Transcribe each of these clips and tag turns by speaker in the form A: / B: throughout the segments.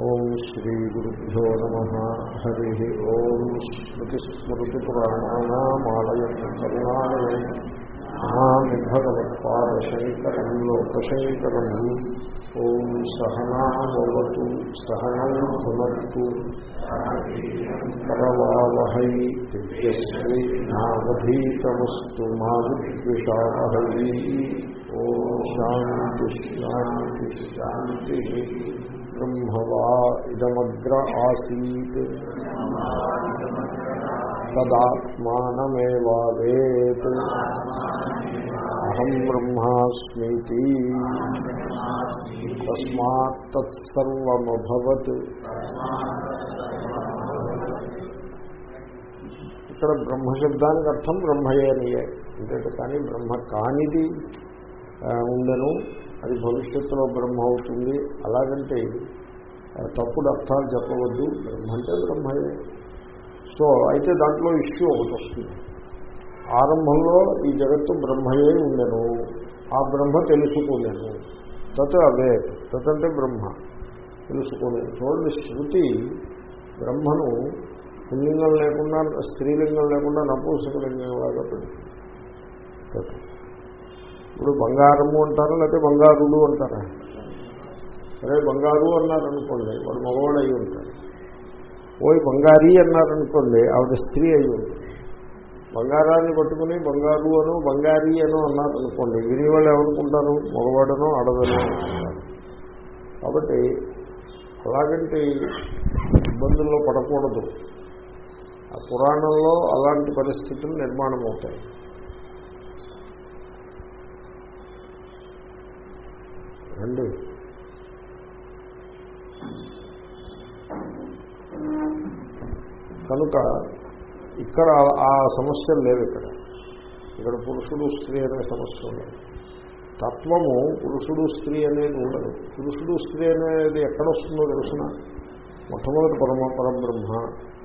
A: ఓం శ్రీ గురుభ్యో నమ. హరి ఓం స్మృతిస్మృతిపురాణానామాలయం కరుణాలయ నమామి భగవత్పాదశంకరం లోకశంకరం ఓం సహనావతు సహనం భునత్తు పరవావహై దివ్యశ్రీ నావధీతమస్తు మా విద్విషావహై ఓం శాంతి శాంతి శాంతి. బ్రహ్మవా ఇదమగ్ర ఆసీత్ తదాత్మానమేవావేత్ అహం బ్రహ్మాస్మీతి తస్మాత్తత్సర్వమభవత్ ఇక్కడ బ్రహ్మశబ్దానికి అర్థం బ్రహ్మయేనియే అంటే కానీ బ్రహ్మ కానిది ఉండను. అది భవిష్యత్తులో బ్రహ్మ అవుతుంది. అలాగంటే తప్పుడు అర్థాలు చెప్పవద్దు. బ్రహ్మ అంటే బ్రహ్మయే. సో అయితే దాంట్లో ఇష్యూ ఒకటి వస్తుంది. ఆరంభంలో ఈ జగత్తు బ్రహ్మయే ఉండను. ఆ బ్రహ్మ తెలుసుకోలేను తత్ అవే. తత్ అంటే బ్రహ్మ. తెలుసుకోలేదు. చూడండి శృతి బ్రహ్మను పుల్లింగం లేకుండా స్త్రీలింగం లేకుండా నపూసకలింగంలాగా పెడుతుంది. ఇప్పుడు బంగారము అంటారా లేకపోతే బంగారుడు అంటారా? సరే బంగారు అన్నారనుకోండి వాడు మగవాడు అయి ఉంటాడు. ఓయ్ బంగారీ అన్నారనుకోండి ఆవిడ స్త్రీ అయి ఉంటుంది. బంగారాన్ని పట్టుకుని బంగారు అను బంగారీ అను అన్నారనుకోండి విని వాళ్ళు ఏమనుకుంటారు? మగవాడనో ఆడదనో అనుకుంటారు కాబట్టి అలాగంటే ఇబ్బందుల్లో పడకూడదు. ఆ పురాణంలో అలాంటి పరిస్థితులు నిర్మాణం అవుతాయి రండి కనుక ఇక్కడ ఆ సమస్యలు లేవు ఇక్కడ. ఇక్కడ పురుషుడు స్త్రీ అనే సమస్య ఉండదు. తత్వము పురుషుడు స్త్రీ అనేది ఉండదు. పురుషుడు స్త్రీ అనేది ఎక్కడ వస్తుందో తెలుసిన? మొట్టమొదటి పరమ పరబ్రహ్మ.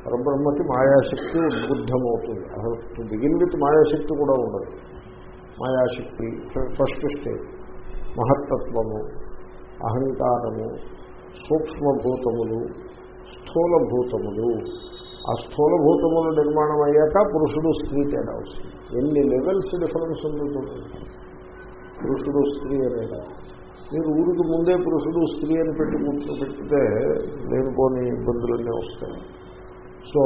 A: పరబ్రహ్మకి మాయాశక్తి ఉద్బుద్ధమవుతుంది. అసలు బిగిన్ విత్ మాయాశక్తి కూడా ఉండదు. మాయాశక్తి ఫస్ట్ స్టేజ్. మహత్తత్వము అహంకారము సూక్ష్మభూతములు స్థూలభూతములు. ఆ స్థూలభూతములు నిర్మాణం అయ్యాక పురుషుడు స్త్రీ తేడా వస్తుంది. ఎన్ని లెవెల్స్ డిఫరెన్స్ ఉంటుంది పురుషుడు స్త్రీ అనేది మీరు ఊరికి ముందే పురుషుడు స్త్రీ అని పెట్టి కూర్చోబెట్టితే లేనిపోని ఇబ్బందులన్నీ వస్తాయి. సో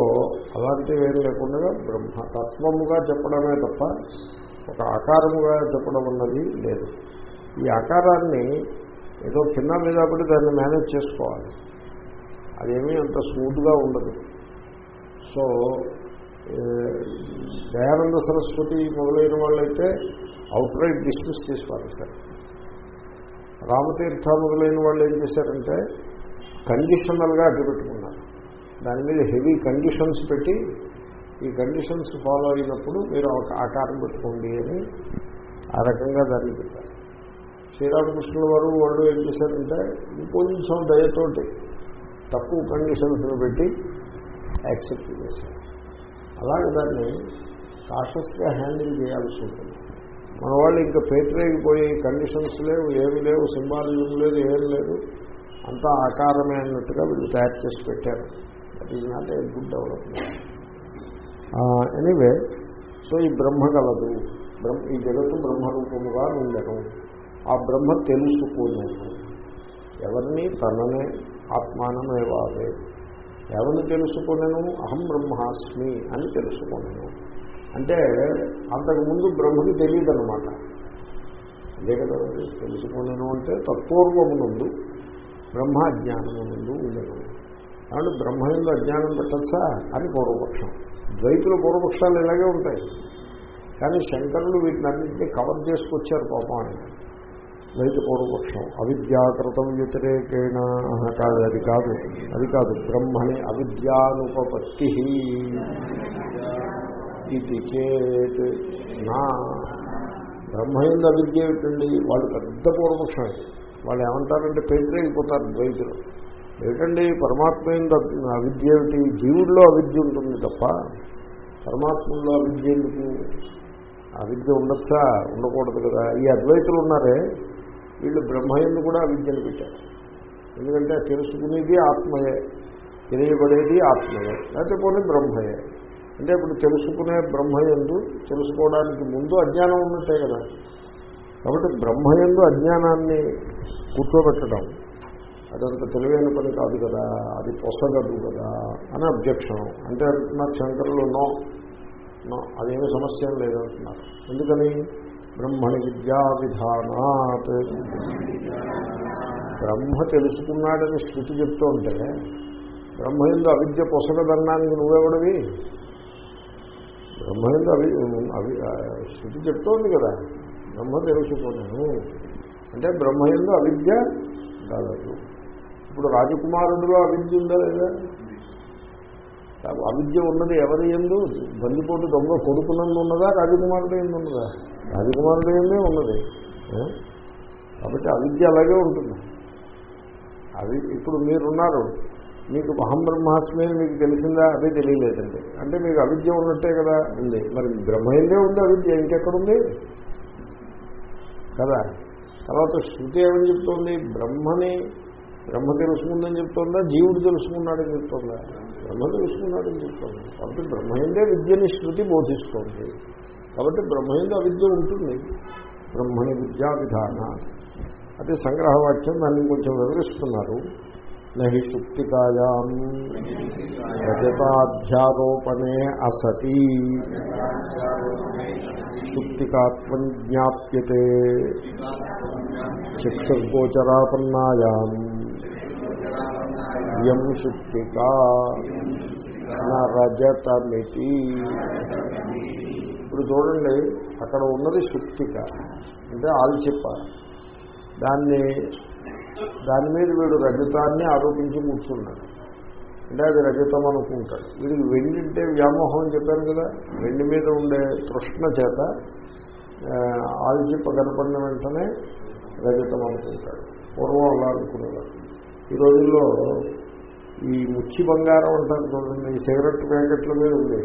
A: అలాంటివి ఏం లేకుండా బ్రహ్మతత్వముగా చెప్పడమే తప్ప ఒక ఆకారముగా చెప్పడం అన్నది లేదు. ఈ ఆకారాన్ని ఏదో కింద మీద పడి దాన్ని మేనేజ్ చేసుకోవాలి. అదేమీ అంత స్మూత్గా ఉండదు. సో దయానంద సరస్వతి మొదలైన వాళ్ళైతే అవుట్ రైట్ డిస్మిస్ చేసి సార్. రామతీర్థ మొదలైన వాళ్ళు ఏం చేశారంటే కండిషనల్గా అడ్డుపెట్టుకున్నారు దాని మీద హెవీ కండిషన్స్ పెట్టి ఈ కండిషన్స్ ఫాలో అయినప్పుడు మీరు ఒక ఆకారం పెట్టుకోండి అని ఆ రకంగా దాన్ని పెట్టారు శ్రీరామకృష్ణుల వారు వాళ్ళు ఏం చేశారంటే కొంచెం దయతోటి తక్కువ కండిషన్స్ను పెట్టి యాక్సెప్ట్ చేశారు. అలాగే దాన్ని కాషస్గా హ్యాండిల్ చేయాల్సి ఉంటుంది. మన వాళ్ళు ఇంకా పేటరేగిపోయి కండిషన్స్ లేవు ఏమి లేవు సింబాలిజం లేదు ఏం లేదు. అంతా ఆకారమే అన్నట్టుగా వీళ్ళు తయారు చేసి పెట్టారు. That is not a good development anyway so ఈ బ్రహ్మ కలదు బ్రహ్మ ఈ జగత్తు బ్రహ్మరూపముగా ఉండటం. ఆ బ్రహ్మ తెలుసుకోలేదు ఎవరిని? తననే ఆత్మానమేవాదే ఎవరిని తెలుసుకునేను? అహం బ్రహ్మాస్మి అని తెలుసుకోలేను అంటే అంతకుముందు బ్రహ్మకి తెలియదు అనమాట అదే కదా తెలుసుకునేను అంటే తత్పూర్వము నుండు బ్రహ్మ అజ్ఞానము నుండి ఉండను. కాబట్టి బ్రహ్మ ఎందు అజ్ఞానం పెట్టచ్చా? అని పూర్వపక్షం. ద్వైతుల పూర్వపక్షాలు ఇలాగే ఉంటాయి. కానీ శంకరులు వీటినన్నింటినీ కవర్ చేసుకొచ్చారు పాపం ద్వైత పూర్వపక్షం అవిద్యాకృతం వ్యతిరేకేణ. కాదు అది కాదు. అది కాదు బ్రహ్మని అవిద్యానుపపత్తి. ఇది చేత్ నా. బ్రహ్మయందు అవిద్య ఏమిటండి? వాళ్ళు పెద్ద పూర్వపక్షం వాళ్ళు ఏమంటారంటే పేటరైపోతారు ద్వైతులు. ఏమిటండి? పరమాత్మ అవిద్య ఏమిటి? జీవుల్లో అవిద్య ఉంటుంది తప్ప పరమాత్మలో అవిద్య ఎందుకు? అవిద్య ఉండొచ్చా? ఉండకూడదు కదా. ఈ అద్వైతులు ఉన్నారే. వీళ్ళు బ్రహ్మయందు కూడా అవిద్యను పెట్టారు. ఎందుకంటే తెలుసుకునేది ఆత్మయే తెలియబడేది ఆత్మయే లేకపోతే పోనీ బ్రహ్మయే. అంటే ఇప్పుడు తెలుసుకునే బ్రహ్మయందు తెలుసుకోవడానికి ముందు అజ్ఞానం ఉన్నట్టే కదా. కాబట్టి బ్రహ్మయందు అజ్ఞానాన్ని కూర్చోబెట్టడం అదంత తెలివైన పని కాదు కదా అది పొసగదు కదా అని అబ్జెక్షన్. అంటే అంటున్నారు శంకరులు నో నో అదేమి సమస్య లేదంటున్నారు. ఎందుకని? బ్రహ్మణి విద్యా విధానాత్ బ్రహ్మ తెలుసుకున్నాడని స్థితి చెప్తూ ఉంటే బ్రహ్మయందు అవిద్య పొసగదన్నానికి నువ్వెవడవి? బ్రహ్మయందు అవి అవి స్థితి చెప్తోంది కదా బ్రహ్మ తెలుసుకున్నాను. అంటే బ్రహ్మయందు అవిద్య కాదు ఇప్పుడు రాజకుమారుడిలో అవిద్య ఉందా లేదా? అవిద్య ఉన్నది ఎవరి ఎందు? బందిపోటు దొంగ కొడుకునందు ఉన్నదా? రాజకుమారుడు ఎందు ఉన్నదా? రాజకుమారుడు ఎందే ఉన్నది కాబట్టి అవిద్య అలాగే ఉంటుంది. అవి ఇప్పుడు మీరున్నారు. మీకు అహం బ్రహ్మాస్మి మీకు తెలిసిందా? అదే తెలియలేదండి. అంటే మీకు అవిద్య ఉన్నట్టే కదా ఉంది. మరి బ్రహ్మయందే ఉంది అవిద్య ఇంకెక్కడుంది? కదా? తర్వాత శృతి ఏమని చెప్తోంది? బ్రహ్మని బ్రహ్మ తెలుసుకుందని చెప్తోందా? జీవుడు తెలుసుకున్నాడని చెప్తోందా? బ్రహ్మ తెలుసుకున్నాడని చెప్తోంది. కాబట్టి బ్రహ్మయందే విద్యని శృతి బోధిస్తోంది. కాబట్టి బ్రహ్మయందే అవిద్య ఉంటుంది. బ్రహ్మని విద్యా విధాన అది సంగ్రహవాక్యం దాన్ని కొంచెం వివరిస్తున్నారు. నహి శుక్తికాయాం రజతాధ్యారోపణే అసతి. శుక్తికాత్మం జ్ఞాప్యతే. చక్షుర్గోచరాపన్నాయాం. ఇయం శుక్తికా నా ఇప్పుడు చూడండి అక్కడ ఉన్నది శుక్తిక. అంటే ఆల్చిప్ప దాన్ని దాని మీద వీడు రజతాన్ని ఆరోపించి కూర్చున్నాడు. అంటే అది రజతం అనుకుంటాడు. వీడికి వెండి అంటే వ్యామోహం అని చెప్పాను కదా వెండి మీద ఉండే తృష్ణ చేత ఆల్చిప్ప కనపడిన వెంటనే రజతం అనుకుంటాడు. పూర్వం అలా అనుకునేవాడు. ఈ రోజుల్లో ఈ ముచ్చి బంగారం అంటారు చూడండి ఈ సిగరెట్ ప్యాకెట్ల మీద ఉంది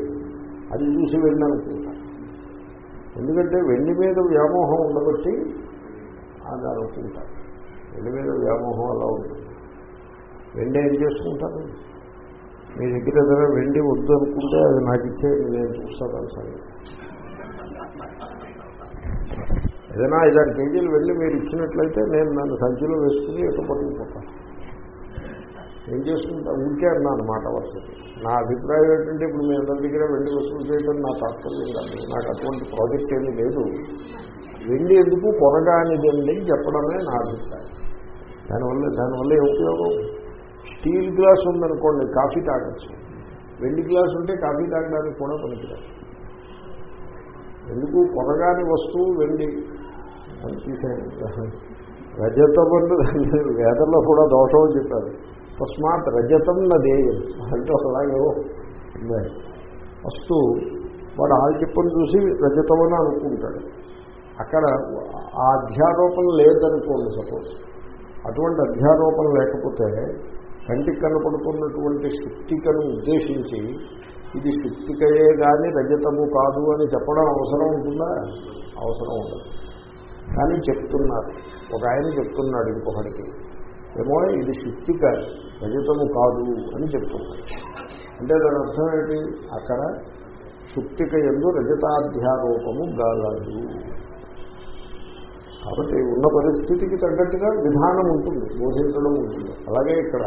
A: అది చూసి వెళ్ళి అనుకుంటాడు ఎందుకంటే వెండి మీద వ్యామోహం ఉండబట్టి అది అనుకుంటారు వెండి మీద వ్యామోహం అలా ఉంటుంది. వెండి ఏం చేసుకుంటారు? మీ దగ్గర ఏదైనా వెండి వద్దు అనుకుంటే అది నాకు ఇచ్చే నేను చూస్తాను ఆ ఏదైనా ఐదారు కేజీలు వెళ్ళి మీరు ఇచ్చినట్లయితే నేను నన్ను సంచిలో వేసుకుని ఎటు పట్టుకుపోతాను. ఏం చేసుకుంటా? ఉంటే అన్నా అనమాట వస్తుంది నా అభిప్రాయం ఏంటంటే ఇప్పుడు మీ అందరి దగ్గర వెండి వసూలు చేయడం నా తాత్పర్యం కాదు. నాకు అటువంటి ప్రాజెక్ట్ ఏమీ లేదు. వెండి ఎందుకు పొరగానిదండి చెప్పడమే నా అభిప్రాయం. దానివల్ల దానివల్ల ఏ ఉపయోగం? స్టీల్ గ్లాస్ ఉందనుకోండి కాఫీ తాగచ్చు. వెండి గ్లాస్ ఉంటే కాఫీ తాగడానికి కూడా పనికిరాదు. ఎందుకు? పొరగాని వస్తువు వెండి. అని తీసేయండి. రజతం వేదల్లో వేదంలో కూడా దోషం చెప్పారు. తస్మాత్ రజతం నదేయం అంటే ఒకలాగే ఉన్నాయి వస్తూ వాడు ఆలు చెప్పని చూసి రజతం అని అనుకుంటాడు. అక్కడ ఆ అధ్యారోపణ లేదనుకోండి సపోజ్. అటువంటి అధ్యారోపణ లేకపోతే కంటికి కనపడుతున్నటువంటి శుక్తికను ఉద్దేశించి ఇది శుక్తికయే కానీ రజతము కాదు అని చెప్పడం అవసరం ఉంటుందా? అవసరం ఉండదు. కానీ చెప్తున్నారు. ఒక ఆయన చెప్తున్నాడు ఇంకొకటికి ఏమో ఇది శుక్తిక రజతము కాదు అని చెప్తున్నారు. అంటే దాని అర్థం ఏంటి అక్కడ శుక్తిక ఎందు రజతాధ్యారూపము గాలదు. కాబట్టి ఉన్న పరిస్థితికి తగ్గట్టుగా విధానం ఉంటుంది బోధించడం ఉంటుంది. అలాగే ఇక్కడ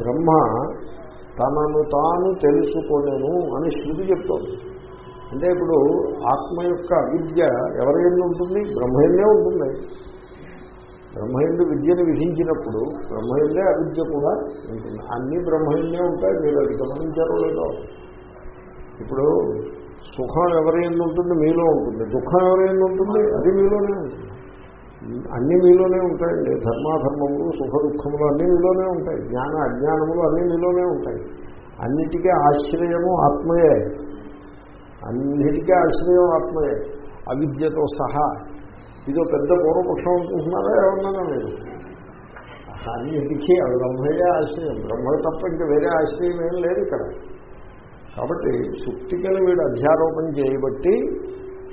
A: బ్రహ్మ తనను తాను తెలుసుకొనెను అని శృతి చెప్తోంది. అంటే ఇప్పుడు ఆత్మ యొక్క అవిద్య ఎవరి ఉంటుంది? బ్రహ్మయందే ఉంటుంది? బ్రహ్మయుడు విద్యను విధించినప్పుడు బ్రహ్మయుడే అవిద్య కూడా ఉంటుంది. అన్నీ బ్రహ్మయుడే ఉంటాయి మీరు అది గమనించారో లేదో. ఇప్పుడు సుఖం ఎవరి ఎందు ఉంటుంది? మీలో ఉంటుంది. దుఃఖం ఎవరి ఎందు ఉంటుంది? అది మీలోనే ఉంటుంది. అన్నీ మీలోనే ఉంటాయండి. ధర్మాధర్మములు సుఖ దుఃఖములు అన్నీ మీలోనే ఉంటాయి. జ్ఞాన అజ్ఞానములు అన్నీ మీలోనే ఉంటాయి. అన్నిటికీ ఆశ్రయము ఆత్మయే. అన్నిటికీ ఆశ్రయం ఆత్మయే. అవిద్యతో సహా ఇదో పెద్ద పూర్వపక్షం అనుకుంటున్నారా? ఏమన్నారా మీరు అన్నిటికీ బ్రహ్మయే ఆశ్రయం. బ్రహ్మ తప్ప ఇంకా వేరే ఆశ్రయం ఏం లేదు ఇక్కడ. కాబట్టి శుక్తికలు వీడు అధ్యారోపణ చేయబట్టి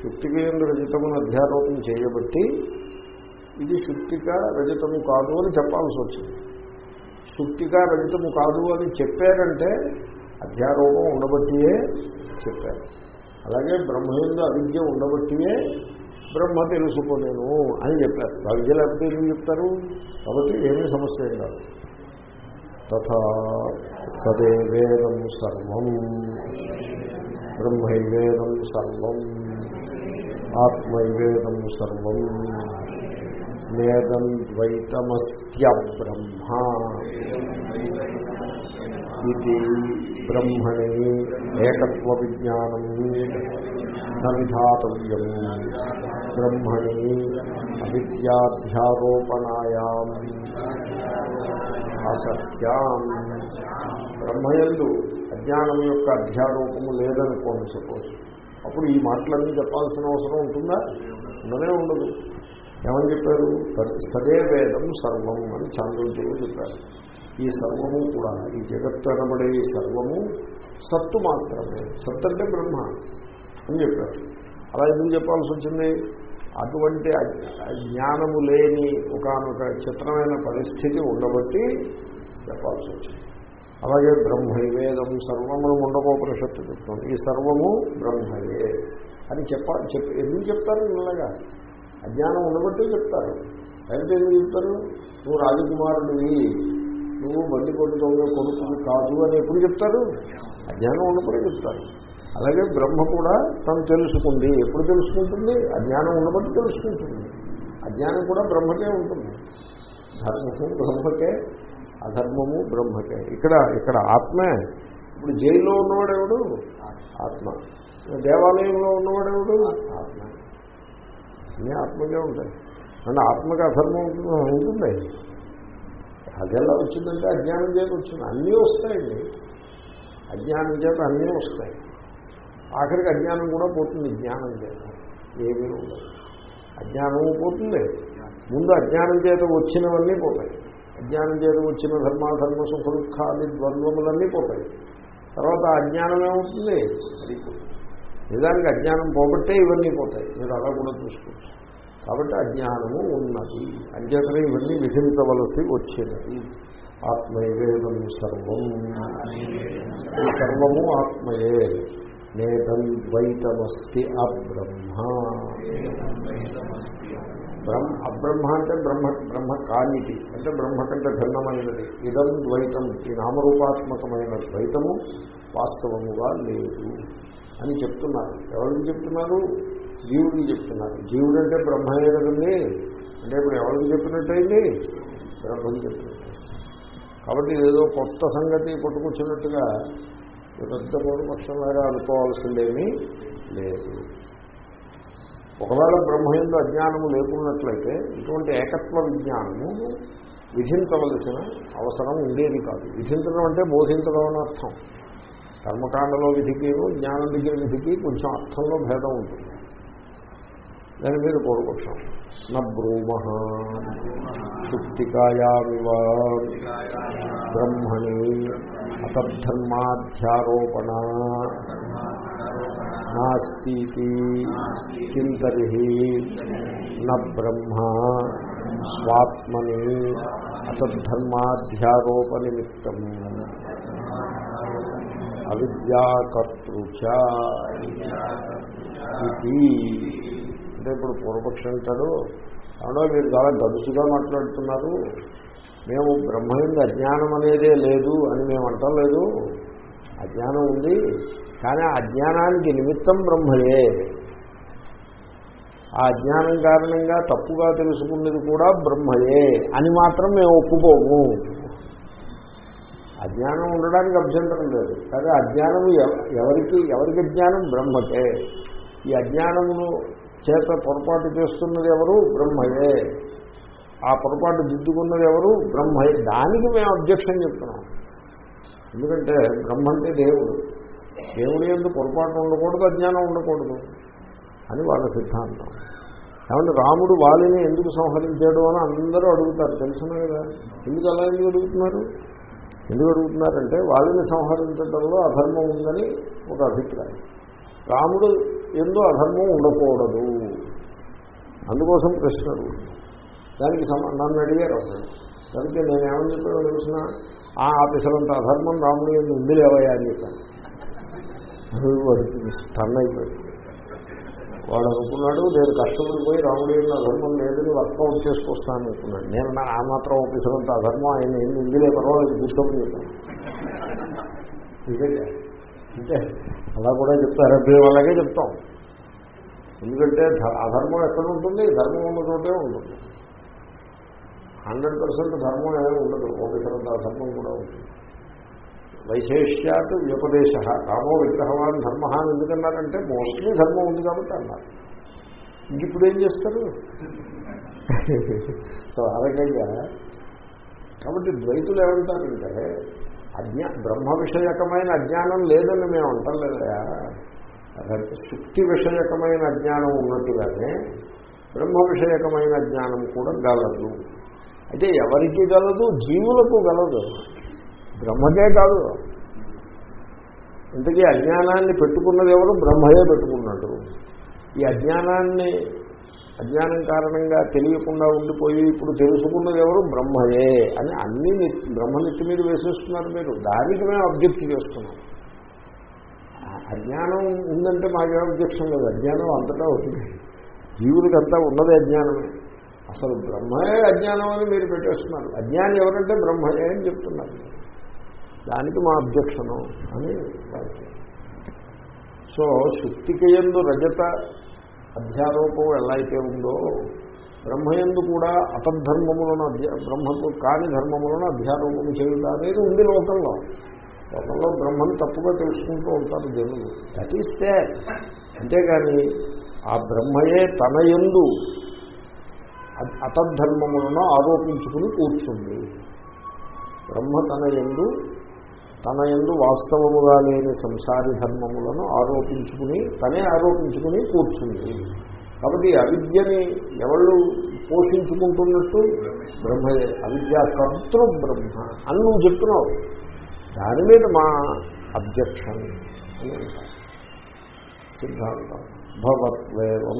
A: శుక్తిక ఎందు రజతమును అధ్యారోపణ చేయబట్టి ఇది శుక్తిక రజతము కాదు అని చెప్పాల్సి వచ్చింది. సుట్టిగా రజితము కాదు అని చెప్పారంటే అధ్యారోపం ఉండబట్టియే చెప్పారు. అలాగే బ్రహ్మయందు అవిద్య ఉండబట్టియే బ్రహ్మ తెలుసుకోలేను అని చెప్పారు. అవిద్య లేకపోతే ఏం చెప్తారు? కాబట్టి ఏమీ సమస్య ఏం కాదు. తథా సదేవేదం సర్వం. బ్రహ్మైవేదం సర్వం. ఆత్మైవేదం సర్వం. వేదం ద్వైతమస్య బ్రహ్మ ఇది బ్రహ్మణి ఏకత్వ విజ్ఞానం నవిధాతవ్యం బ్రహ్మణి అవిద్యాధ్యారోపణాయాం అసత్యాం బ్రహ్మయందు అజ్ఞానం యొక్క అధ్యారూపము లేదనుకోండి సపోజ్. అప్పుడు ఈ మాటలన్నీ చెప్పాల్సిన అవసరం ఉంటుందా? ఉండనే ఉండదు. ఏమని చెప్పారు? సదే వేదం సర్వం అని చాంద్రోజ్యులు చెప్పారు. ఈ సర్వము కూడా ఈ జగత్తు అనబడే ఈ సర్వము సత్తు మాత్రమే. సత్ అంటే బ్రహ్మ అని చెప్పారు. అలా ఎందుకు చెప్పాల్సి వచ్చింది? అటువంటి జ్ఞానము లేని ఒకనొక చిత్రమైన పరిస్థితి ఉండబట్టి చెప్పాల్సి వచ్చింది. అలాగే బ్రహ్మైవేదం సర్వమును ముండకోపనిషత్తు చెప్తుంది. ఈ సర్వము బ్రహ్మయే అని చెప్ప చెప్పి ఎందుకు చెప్తారు ఇలాగా? అజ్ఞానం ఉండబట్టి చెప్తారు. అయితే ఎందుకు చెప్తారు? నువ్వు రాజకుమారుడివి నువ్వు బండి కొట్టుకోవే కొడుకు కాదు అని ఎప్పుడు చెప్తారు? అజ్ఞానం ఉన్నప్పుడే చెప్తారు. అలాగే బ్రహ్మ కూడా తను తెలుసుకుంది. ఎప్పుడు తెలుసుకుంటుంది? అజ్ఞానం ఉండబట్టి తెలుసుకుంటుంది. అజ్ఞానం కూడా బ్రహ్మకే ఉంటుంది. ధర్మము బ్రహ్మకే అధర్మము బ్రహ్మకే. ఇక్కడ ఇక్కడ ఆత్మే ఇప్పుడు జైల్లో ఉన్నవాడెవడు ఆత్మ. దేవాలయంలో ఉన్నవాడెవడు ఆత్మ. అన్నీ ఆత్మకే ఉంటాయి. అంటే ఆత్మకి అధర్మం ఉంటుంది? ఉంటుంది. అదెలా వచ్చిందంటే అజ్ఞానం చేత వచ్చింది. అన్నీ వస్తాయండి. అజ్ఞానం చేత అన్నీ వస్తాయి. ఆఖరికి అజ్ఞానం కూడా పోతుంది జ్ఞానం చేత. ఏమీ ఉండదు. అజ్ఞానము పోతుంది. ముందు అజ్ఞానం చేత వచ్చినవన్నీ పోతాయి. అజ్ఞానం చేత వచ్చిన ధర్మాధర్మ సుఖ దుఃఖాది ద్వంద్వములన్నీ పోతాయి. తర్వాత అజ్ఞానం ఏమవుతుంది? అది నిజానికి అజ్ఞానం పోబట్టే ఇవన్నీ పోతాయి. మీరు అలా కూడా చూసుకోవచ్చు. కాబట్టి అజ్ఞానము ఉన్నది. అంచేతనే ఇవన్నీ విధించవలసి వచ్చినది. ఆత్మైవేదం సర్వం. సర్వము ఆత్మయే. నేదం ద్వైతమస్తి అబ్రహ్మ. బ్రహ్మ అబ్రహ్మ అంటే బ్రహ్మ బ్రహ్మ కానిది అంటే బ్రహ్మ కంటే భిన్నమైనది. ఇదం ద్వైతం ఈ నామరూపాత్మకమైన ద్వైతము వాస్తవముగా లేదు అని చెప్తున్నారు. ఎవరికి చెప్తున్నారు? జీవుడికి చెప్తున్నారు. జీవుడు అంటే బ్రహ్మయే కదండి. అంటే ఇప్పుడు ఎవరికి చెప్పినట్టయింది? బ్రహ్మకి చెప్పినట్టు కాబట్టి ఏదో కొత్త సంగతి పట్టుకొచ్చినట్టుగా పెద్ద పూర్వపక్షంలాగా అనుకోవాల్సిందేమీ లేదు. ఒకవేళ బ్రహ్మయంలో అజ్ఞానము లేకున్నట్లయితే ఇటువంటి ఏకత్వ విజ్ఞానము విధించవలసిన అవసరం ఉండేది కాదు. విధించడం అంటే బోధించడం అని అర్థం. కర్మకాండలో విధికి జ్ఞానం దగ్గర విధికి కొంచెం అర్థంలో భేదం ఉంటుంది. దాని మీద పూర్వపక్షం నూమ సుప్తికాయామివ బ్రహ్మణి అతద్ధర్మాధ్యారోపణ నాస్తి కిం తర్హి స్వాత్మని అతద్ధర్మాధ్యారోప నిమిత్తం అవిద్యాకర్తృచ ఇది అంటే ఇప్పుడు పూర్వపక్షం అంటాడు అవునో మీరు చాలా గడుసుగా మాట్లాడుతున్నారు మేము బ్రహ్మయందు అజ్ఞానం అనేదే లేదు అని మేము అంటలేదు అజ్ఞానం ఉంది కానీ అజ్ఞానానికి నిమిత్తం బ్రహ్మయే. ఆ అజ్ఞానం కారణంగా తప్పుగా తెలుసుకున్నది కూడా బ్రహ్మయే అని మాత్రం మేము ఒప్పుకోము. అజ్ఞానం ఉండడానికి అభ్యంతరం లేదు కానీ అజ్ఞానం ఎవరికి ఎవరికి అజ్ఞానం బ్రహ్మకే. ఈ అజ్ఞానమును చేత పొరపాటు చేస్తున్నది ఎవరు? బ్రహ్మయే. ఆ పొరపాటు దిద్దుకున్నది ఎవరు? బ్రహ్మయే. దానికి మేము అబ్జెక్షన్ చెప్తున్నాం. ఎందుకంటే బ్రహ్మ అంటే దేవుడు. దేవుడి ఎందుకు పొరపాటు ఉండకూడదు అజ్ఞానం ఉండకూడదు అని వాళ్ళ సిద్ధాంతం. ఏమంటే రాముడు వాలిని ఎందుకు సంహరించాడు అని అందరూ అడుగుతారు. తెలిసిన కదా ఎందుకు అలా ఎందుకు అడుగుతున్నారు? ఎందుకు అడుగుతున్నారంటే వాళ్ళని సంహరించడంలో అధర్మం ఉందని ఒక అభిప్రాయం. రాముడు ఎందు అధర్మం ఉండకూడదు. అందుకోసం ప్రశ్న దానికి నన్ను అడిగారు అసలు దానికి నేనేమని చెప్పానో తెలిసిన? ఆ ఆఫీసరంత అధర్మం రాముడు ఎందుకు ఉంది లేవయ్యా అని చెప్పాను. వాడికి స్టన్ అయిపోయింది వాడు అనుకున్నాడు నేను కష్టపడిపోయి రాముడు ఏమి అధర్మం లేదని వర్కౌట్ చేసుకొస్తాను అనుకున్నాడు. నేను నా ఆ మాత్రం ఆఫీసరంత అధర్మం ఆయన ఏమి ఉందిలే పర్వాలేదు కూర్చోమని చెప్పాను. ఇదే. అంటే అలా కూడా చెప్తారు. అభ్యయం అలాగే చెప్తాం. ఎందుకంటే అధర్మం ఎక్కడ ఉంటుంది? ధర్మం ఉన్న చోటే ఉంటుంది. హండ్రెడ్ పర్సెంట్ ధర్మం ఏమీ ఉండదు. ఒకసారి ధర్మం కూడా ఉంటుంది. వైశేష్యాత్ వ్యపదేశ. కామో విగ్రహవాన్ ధర్మ అని ఎందుకన్నారంటే మోస్ట్లీ ధర్మం ఉంది కాబట్టి అన్నారు. ఇంక ఇప్పుడు ఏం చేస్తారు? సో ఆ రకంగా కాబట్టి ద్వైతులు ఏమంటారంటే అజ్ఞా బ్రహ్మ విషయకమైన అజ్ఞానం లేదని మేము అంటలేదా శుక్తి విషయకమైన అజ్ఞానం ఉన్నట్టుగానే బ్రహ్మ విషయకమైన జ్ఞానం కూడా గలదు. అయితే ఎవరికి గలదు? జీవులకు గలదు. బ్రహ్మకే కాదు. ఇంతకీ అజ్ఞానాన్ని పెట్టుకున్నది ఎవరు? బ్రహ్మయే పెట్టుకున్నాడు ఈ అజ్ఞానాన్ని అజ్ఞానం కారణంగా తెలియకుండా ఉండిపోయి ఇప్పుడు తెలుసుకున్నది ఎవరు? బ్రహ్మయే అని అన్ని బ్రహ్మ నెత్తి మీద వేసేస్తున్నారు మీరు. దానికి మేము అబ్జెక్ట్ చేస్తున్నాం. అజ్ఞానం ఉందంటే మాకే అబ్జెక్షన్ లేదు. అజ్ఞానం అంతటా ఉంది. జీవులకంతా ఉన్నదే అజ్ఞానమే. అసలు బ్రహ్మయే అజ్ఞానం అని మీరు పెట్టేస్తున్నారు. అజ్ఞానం ఎవరంటే బ్రహ్మయే అని చెప్తున్నారు. దానికి మా అబ్జెక్షను అని సో శుక్తికి ఎందు రజత అధ్యారోపం ఎలా అయితే ఉందో బ్రహ్మయందు కూడా అతద్ధర్మములను అధ్యా బ్రహ్మకు కాని ధర్మములను అధ్యారోపం చేయుట అనేది ఉంది లోకంలో. లోకంలో బ్రహ్మను తప్పుగా తెలుసుకుంటూ ఉంటారు జనులు. దట్ ఈస్ దే అంతేగాని ఆ బ్రహ్మయే తన ఎందు అతద్ధర్మములను ఆరోపించుకుని కూర్చుంది. బ్రహ్మ తన ఎందు తన ఎందు వాస్తవముగా లేని సంసారి ధర్మములను ఆరోపించుకుని తనే ఆరోపించుకుని కూర్చుంది. కాబట్టి అవిద్యని ఎవళ్ళు పోషించుకుంటున్నట్టు? బ్రహ్మయే అవిద్య కర్తృ బ్రహ్మ అని నువ్వు చెప్తున్నావు. దాని మీద మా అబ్జెక్షన్ అని సిద్ధాంతం. భవత్వేవం.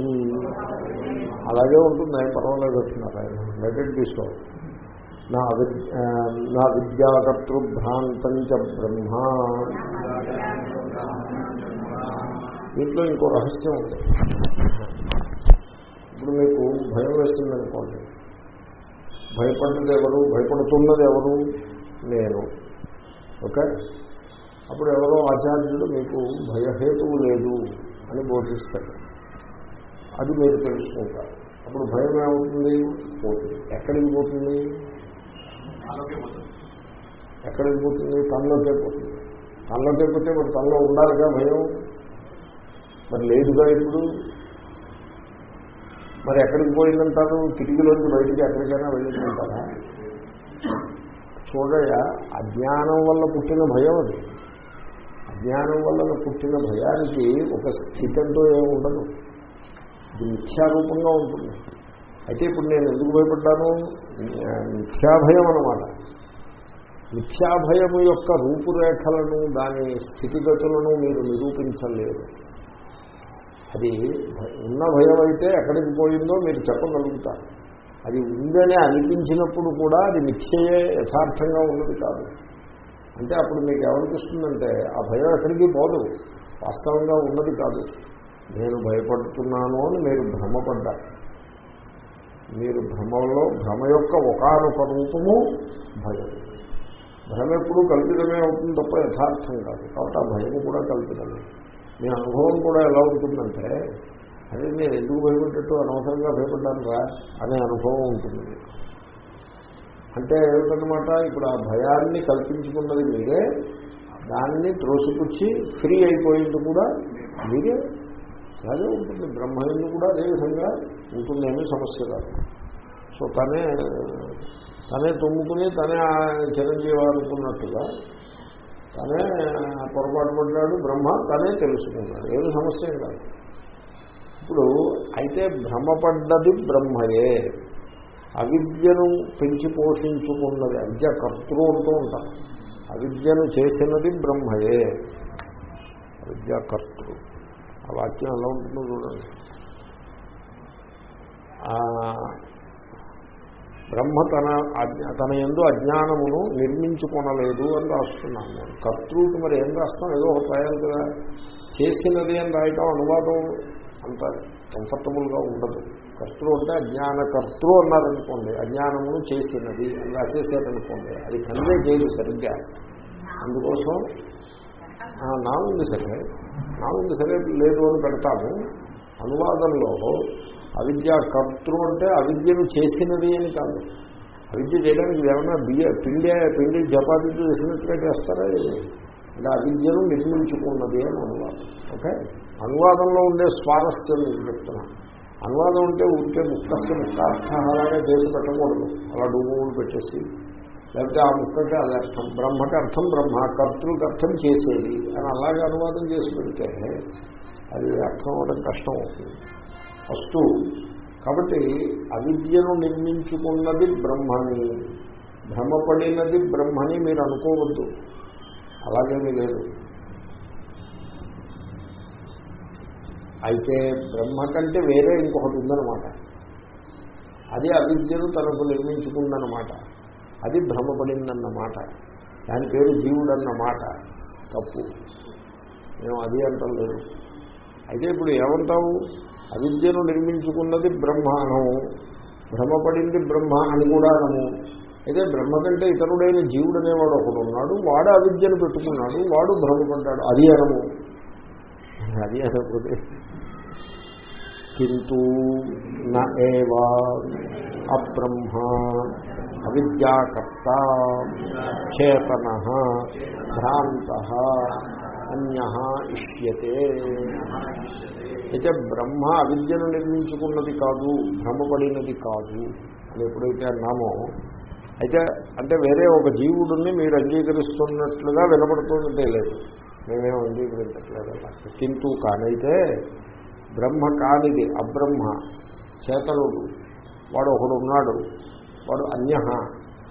A: అలాగే ఉంటుంది. ఆయన పర్వాలేదు వచ్చినారు ఆయన. లెటెడ్ తీసుకో నా నా విద్యాకర్తృభ్రాంతం చ బ్రహ్మ. దీంట్లో ఇంకో రహస్యం ఉంది. ఇప్పుడు మీకు భయం వేస్తుందనుకోండి భయపడ్డది ఎవరు భయపడుతున్నది ఎవరు నేను. ఓకే? అప్పుడు ఎవరో ఆచార్యుడు మీకు భయహేతువు లేదు అని బోధిస్తాడు అది మీరు తెలుసుకుంటారు. అప్పుడు భయం ఏమవుతుంది? పోతుంది. ఎక్కడికి పోతుంది? ఎక్కడికి పోతుంది తనలోకే పోతుంది తనలోకే పోతే మరి తనలో ఉండాలిగా భయం? మరి లేదుగా ఇప్పుడు? మరి ఎక్కడికి పోయిందంటారు? కిటికీలోంచి బయటికి ఎక్కడికైనా వెళ్ళిందంటారా? చూడయా అజ్ఞానం వల్ల పుట్టిన భయం అది. అజ్ఞానం వల్ల పుట్టిన భయానికి ఒక స్థితంతో ఏమి ఉండదు ఇది మిథ్యారూపంగా ఉంటుంది. అయితే ఇప్పుడు నేను ఎందుకు భయపడ్డాను? మిథ్యాభయం అనమాట మిథ్యాభయం యొక్క రూపురేఖలను దాని స్థితిగతులను మీరు నిరూపించలేరు. అది ఉన్న భయం అయితే ఎక్కడికి పోయిందో మీరు చెప్పగలుగుతారు. అది ఉందని అనిపించినప్పుడు కూడా అది మిథ్యయే యథార్థంగా ఉన్నది కాదు. అంటే అప్పుడు మీకు ఏమనిపిస్తుందంటే ఆ భయం ఎక్కడికి పోదు. వాస్తవంగా ఉన్నది కాదు. నేను భయపడుతున్నాను అని మీరు భ్రమపడ్డారు. మీరు భ్రమలో భ్రమ యొక్క ఒకనొక రూపము భయం. భ్రమ ఎప్పుడు కల్పితమే అవుతుంది తప్ప యథార్థం కాదు. కాబట్టి ఆ భయం కూడా కల్పితమే. మీ అనుభవం కూడా ఎలా ఉంటుందంటే అదే నేను ఎందుకు భయపడ్డట్టు? అనవసరంగా భయపడ్డాను రా అనే అనుభవం ఉంటుంది అంటే ఏమిటనమాట ఇప్పుడు ఆ భయాన్ని కల్పించుకున్నది మీరే. దాన్ని త్రోసిపుచ్చి ఫ్రీ అయిపోయింది కూడా మీరే. అలాగే ఉంటుంది. బ్రహ్మయందు కూడా అదేవిధంగా ఉంటుందేమీ సమస్య కాదు. సో తనే తనే తుమ్ముకుని తనే ఆ చిరంజీవి అనుకున్నట్టుగా తనే పొరపాటు పడ్డాడు బ్రహ్మ తనే తెలుసుకున్నాడు. ఏమి సమస్య కాదు. ఇప్పుడు అయితే భ్రమపడ్డది బ్రహ్మయే. అవిద్యను పెంచి పోషించుకున్నది అవిద్య కర్తృ అంటూ ఉంటారు అవిద్యను చేసినది బ్రహ్మయే. అవిద్య కర్తృ. ఆ వాక్యం ఎలా ఉంటుందో చూడండి. బ్రహ్మ తన తన ఎందు అజ్ఞానమును నిర్మించుకొనలేదు అని రాస్తున్నాను నేను. కర్తృకి మరి ఏం రాస్తాం? ఏదో ఒక రాయాలి కదా చేసినది అని రాయటం అనువాదం అంత కంఫర్టబుల్గా ఉండదు. కర్తృ అంటే అజ్ఞాన కర్తృ అన్నారనుకోండి అజ్ఞానమును చేసినది అని రాసేసారనుకోండి అది కన్వే చేయదు సరిగ్గా. అందుకోసం నా ఉంది సరే నా ఉంది సరే లేదు అని పెడతాము. అనువాదంలో అవిద్య కర్తృ అంటే అవిద్యను చేసినది అని కాదు. అవిద్య చేయడానికి ఏమైనా బియ్య పిండి పిండి చపాతీ చేసినట్టుగా చేస్తారా అంటే అవిద్యను నిర్మించుకున్నది అని అనువాదం. ఓకే? అనువాదంలో ఉండే స్వారస్యం నేను చెప్తున్నాను అనువాదం ఉంటే ఉంటే ముక్కస్సు ముక్తార్థ చేసి పెట్టకూడదు. అలా డూములు పెట్టేసి. లేకపోతే ఆ ముక్కకి అది అర్థం. బ్రహ్మకి అర్థం బ్రహ్మ కర్తృకి అర్థం చేసేది అని అలాగే అనువాదం చేసి పెడితే అది అర్థం అవ్వడం కష్టం అవుతుంది. ఫస్ట్ కాబట్టి అవిద్యను నిర్మించుకున్నది బ్రహ్మని భ్రమపడినది బ్రహ్మని మీరు అనుకోవద్దు. అలాగేమీ లేదు. అయితే బ్రహ్మ కంటే వేరే ఇంకొకటి ఉందన్నమాట. అది అవిద్యను తనకు నిర్మించుకుందన్నమాట. అది భ్రమపడిందన్నమాట. దాని పేరు జీవుడన్నమాట. తప్పు. మేము అది అంటాం లేదు అయితే ఇప్పుడు ఏమంటావు? అవిద్యను నిర్మించుకున్నది బ్రహ్మానము భ్రమపడింది బ్రహ్మ అని కూడా అనము అయితే బ్రహ్మ కంటే ఇతరుడైన జీవుడు అనేవాడు ఒకడు ఉన్నాడు వాడు అవిద్యను పెట్టుకున్నాడు వాడు భ్రమపడ్డాడు. అది అనము అది అనకపోతే కింటూ నేవా అబ్రహ్మ అవిద్యాకర్త చేతన భ్రాంత అన్య ఇష్యతే. అయితే బ్రహ్మ అవిద్యను నిర్మించుకున్నది కాదు భ్రమపడినది కాదు అని ఎప్పుడైతే అన్నామో అయితే అంటే వేరే ఒక జీవుడిని మీరు అంగీకరిస్తున్నట్లుగా వినపడుతుందంటే లేదు. మేమేం అంగీకరించట్లేదు అలా. కింటూ కానైతే బ్రహ్మ కానిది అబ్రహ్మ చేతనుడు వాడు ఒకడు ఉన్నాడు వాడు అన్య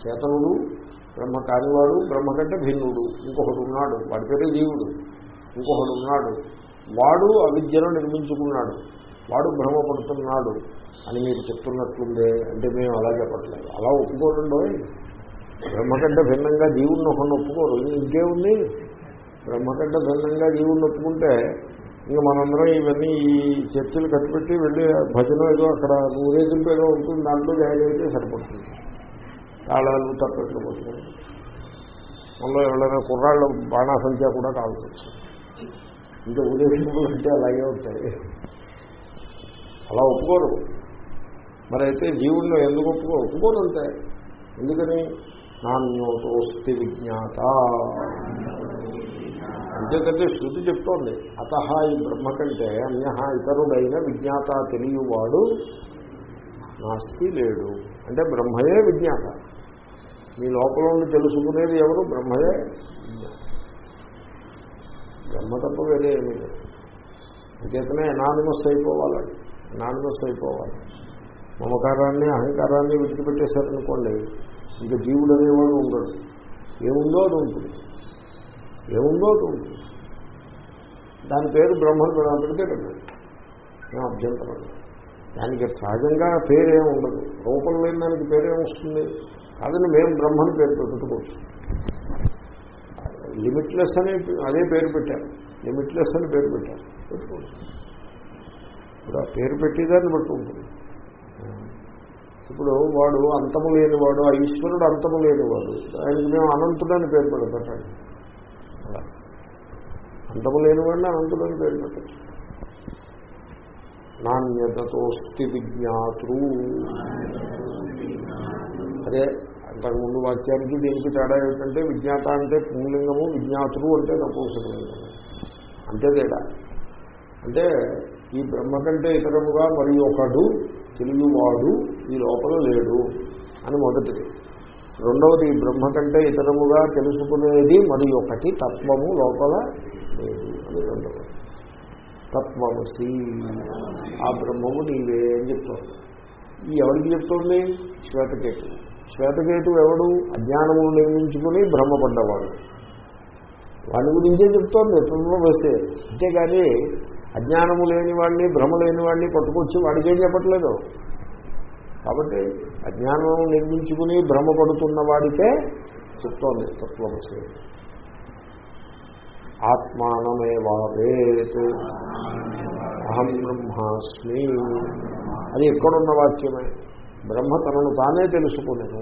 A: చేతనుడు బ్రహ్మ కానివాడు బ్రహ్మ కంటే భిన్నుడు. ఇంకొకడు ఉన్నాడు. వాడి పేరే జీవుడు ఇంకొకడు ఉన్నాడు. వాడు అవిద్యను నిర్మించుకున్నాడు. వాడు భ్రమపడుతున్నాడు అని మీరు చెప్తున్నట్లుందే అంటే మేము అలా చెప్పట్లేదు. అలా ఒప్పుకోరండో బ్రహ్మ కంటే భిన్నంగా జీవుడిని ఒకరిని ఒప్పుకోరు. ఇంకేముంది? బ్రహ్మ కంటే భిన్నంగా జీవుడిని ఒప్పుకుంటే ఇంకా మనందరం ఇవన్నీ ఈ చర్చలు కట్టిపెట్టి వెళ్ళి భజన ఏదో అక్కడ ఊరేగింపు ఏదో ఉంటుంది. దాంట్లో జాయిన్ అయితే సరిపడుతుంది. తాళాలు తప్పట్లు పట్టుకుని మనలో ఎవరైనా కుర్రాళ్ళు బాణాసంఖ్య కూడా కావచ్చు. ఇంకా ఊరేగింపులు అంటే అలాగే ఉంటాయి. అలా ఒప్పుకోరు. మరైతే జీవుడిని ఎందుకు ఒప్పుకో ఒప్పుకోరు అంతే. ఎందుకని? నాణ్యోతోస్తి విజ్ఞాత. అంతేకంటే శృతి చెప్తోంది. అత ఈ బ్రహ్మ కంటే అన్య ఇతరుడైన విజ్ఞాత తెలియవాడు నాస్తి లేడు. అంటే బ్రహ్మయే విజ్ఞాత. మీ లోపల ఉండి తెలుసుకునేది ఎవరు? బ్రహ్మయే. బ్రహ్మ తప్ప వేరే ఏమీ లేదు. అంచేతనే ఎనానిమస్ అయిపోవాలండి ఎనానిమస్ అయిపోవాలి. మమకారాన్ని అహంకారాన్ని విడిచిపెట్టేశారనుకోండి ఇంకా జీవుడు అనేవాడు ఉండడు. ఏముందో అది ఉంటుంది. ఏముందో అది ఉంటుంది. దాని పేరు బ్రహ్మను పెడితే పెట్టండి అభ్యంతరం దానికి సహజంగా పేరేం ఉండదు. రూపం లేని దానికి పేరేం వస్తుంది? కాదని మేము బ్రహ్మను పేరు పెట్టుకోవచ్చు లిమిట్లెస్ అనే అదే పేరు పెట్టారు. లిమిట్లెస్ అని పేరు పెట్టారు. పెట్టుకోవచ్చు. ఇప్పుడు ఆ పేరు పెట్టేదాన్ని బట్టి ఉంటుంది. ఇప్పుడు వాడు అంతము లేనివాడు ఆ ఈశ్వరుడు అంతము లేనివాడు ఆయనకి మేము అనంతుడని పేరు పెడతాం అంతము లేనివాడిని అనంతుడని పేరు పెట్టచ్చు నాణ్యతతోస్తి విజ్ఞాతృ. అదే అంతకుముందు వాక్యానికి దీనికి తేడా ఏమిటంటే విజ్ఞాత అంటే పుంలింగము విజ్ఞాతులు అంటే నపూసకలింగము అంతే తేడా. అంటే ఈ బ్రహ్మ కంటే ఇతరముగా మరి ఒకడు తెలియవాడు ఈ లోపల లేడు అని మొదటిది. రెండవది ఈ బ్రహ్మ కంటే ఇతరముగా తెలుసుకునేది మరి ఒకటి తత్వము లోపల లేదు అని రెండవది. తత్వమసి ఆ బ్రహ్మము నీవే అని చెప్తోంది. ఈ ఎవరికి చెప్తోంది? శ్వేతకేతు శ్వేతకేతు ఎవడు? అజ్ఞానము నిర్మించుకుని భ్రమపడ్డవాడు వాడి గురించే చెప్తోంది? వేస్తే. అంతేగాని అజ్ఞానము లేని వాడిని భ్రమ లేని వాడిని పట్టుకొచ్చి వాడికేం చెప్పట్లేదు. కాబట్టి అజ్ఞానం నిర్మించుకుని భ్రమపడుతున్న వాడికే చెప్తోంది ఆత్మానమే ఆత్మానమేవావేత్ అహం బ్రహ్మాస్మి. అది ఎక్కడున్న వాక్యమే. బ్రహ్మ తనను తానే తెలుసుకునేను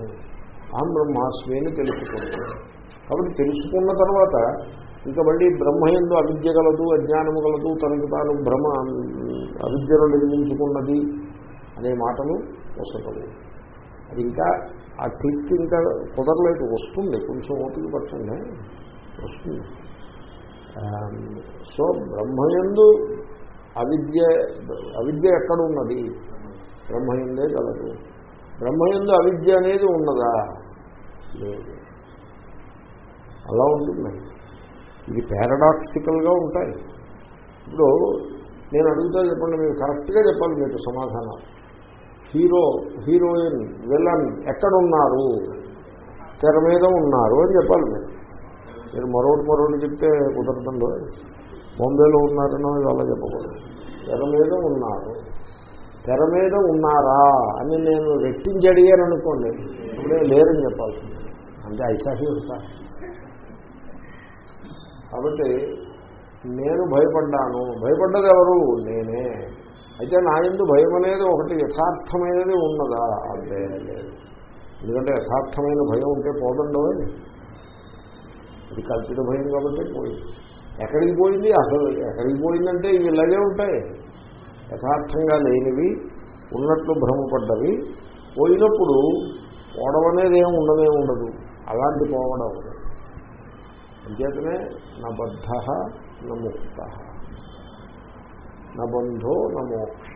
A: అహం బ్రహ్మాస్మి అని తెలుసుకున్నాను కాబట్టి తెలుసుకున్న తర్వాత ఇంకా మళ్ళీ బ్రహ్మయందు అవిద్య గలదు అజ్ఞానము గలదు తనకు తాను భ్రమ అవిద్యను నిర్మించుకున్నది అనే మాటలు వస్తుంది అది ఇంకా ఆ క్లిక్ ఇంకా కుదరలేదు వస్తుంది. కొంచెం ఓపిక పట్టండి. వస్తుంది. సో బ్రహ్మయందు అవిద్య అవిద్య ఎక్కడ ఉన్నది బ్రహ్మయందే కలదు బ్రహ్మయందు అవిద్య అనేది ఉన్నదా? లేదు. అలా ఉంటుంది. ఇది పారాడాక్సికల్గా ఉంటాయి. ఇప్పుడు నేను అడుగుతా చెప్పండి మీరు కరెక్ట్గా చెప్పాలి మీకు సమాధానం. హీరో హీరోయిన్ విలన్ ఎక్కడున్నారు? తెర మీద ఉన్నారు అని చెప్పాలి మీరు. మీరు మరొకటి మరొకటి చెప్తే కుదరదంలో బొంబేలో ఉన్నారనో అలా చెప్పకూడదు. తెర మీద ఉన్నారు. తెర మీద ఉన్నారా అని నేను రెట్టించి అడిగాను అనుకోండి ఇప్పుడే లేరని చెప్పాల్సింది. అంటే ఐసాహి ఉంటా కాబట్టి నేను భయపడ్డాను. భయపడ్డది ఎవరు? నేనే. అయితే నా ఎందు భయం అనేది ఒకటి యథార్థమైనది ఉన్నదా? అదే లేదు ఎందుకంటే యథార్థమైన భయం ఉంటే పోదండో ఇది కల్పిత భయం కాబట్టి పోయింది. ఎక్కడికి పోయింది? అసలు ఎక్కడికి పోయిందంటే ఇవి ఇలాగే ఉంటాయి. యథార్థంగా లేనివి ఉన్నట్లు భ్రమపడ్డవి పోయినప్పుడు పోవడం అనేది ఏమి ఉండనే ఉండదు. అలాంటి పోవడం అంచేతనే నా బద్ధ నా ముక్త. నా బంధో నా మోక్ష.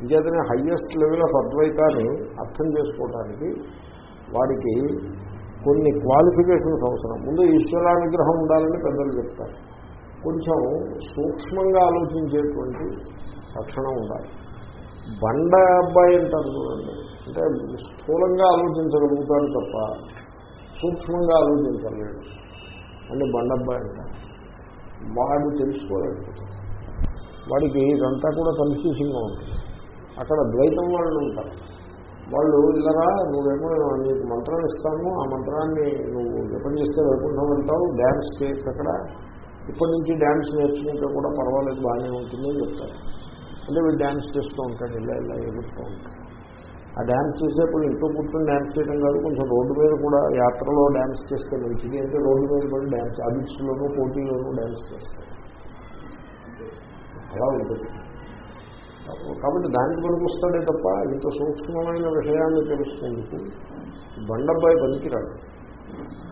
A: అంచేతనే హయ్యెస్ట్ లెవెల్ ఆఫ్ అద్వైతాన్ని అర్థం చేసుకోవడానికి వాడికి కొన్ని క్వాలిఫికేషన్స్ అవసరం. ముందు ఈశ్వరానుగ్రహం ఉండాలని పెద్దలు చెప్తారు. కొంచెం సూక్ష్మంగా ఆలోచించేటువంటి లక్షణం ఉండాలి. బండ అబ్బాయి అంటారు చూడండి. అంటే స్థూలంగా ఆలోచించగలుగుతాడు తప్ప సూక్ష్మంగా ఆలోచించలేడు. అని బండబ్బాయి అంటారు వాడు తెలుసుకోలేడు వాడికి ఇదంతా కూడా కన్ఫ్యూజింగ్గా ఉంటుంది. అక్కడ ద్వైతం వాళ్ళు ఉంటారు. వాళ్ళు ఇల్లరా నువ్వేమో నీకు మంత్రాలు ఇస్తాము ఆ మంత్రాన్ని నువ్వు జపం చేస్తే వైకుంఠం వెళ్తావు డ్యాన్స్ చేయొచ్చు అక్కడ. ఇప్పటి నుంచి డ్యాన్స్ నేర్చుకుంటే కూడా పర్వాలేదు బాగానే ఉంటుందని చెప్తారు. అంటే వీడు డ్యాన్స్ చేస్తూ ఉంటాడు ఇలా ఇలా ఎగురుతూ ఉంటాడు. ఆ డ్యాన్స్ చేసేప్పుడు ఇంట్లో కూర్చొని డ్యాన్స్ చేయడం కాదు కొంచెం రోడ్డు మీద కూడా యాత్రలో డ్యాన్స్ చేస్తే మంచిది. అంటే రోడ్డు మీద కూడా డ్యాన్స్ అబిట్స్లోనూ పోటీలోనూ డ్యాన్స్ చేస్తారు. అలా ఉంటుంది. కాబట్టి దానికి పనికొస్తాడే తప్ప ఇంత సూక్ష్మమైన విషయాన్ని తెలుసుకుందుకు బండబ్బాయి పనికిరాడు.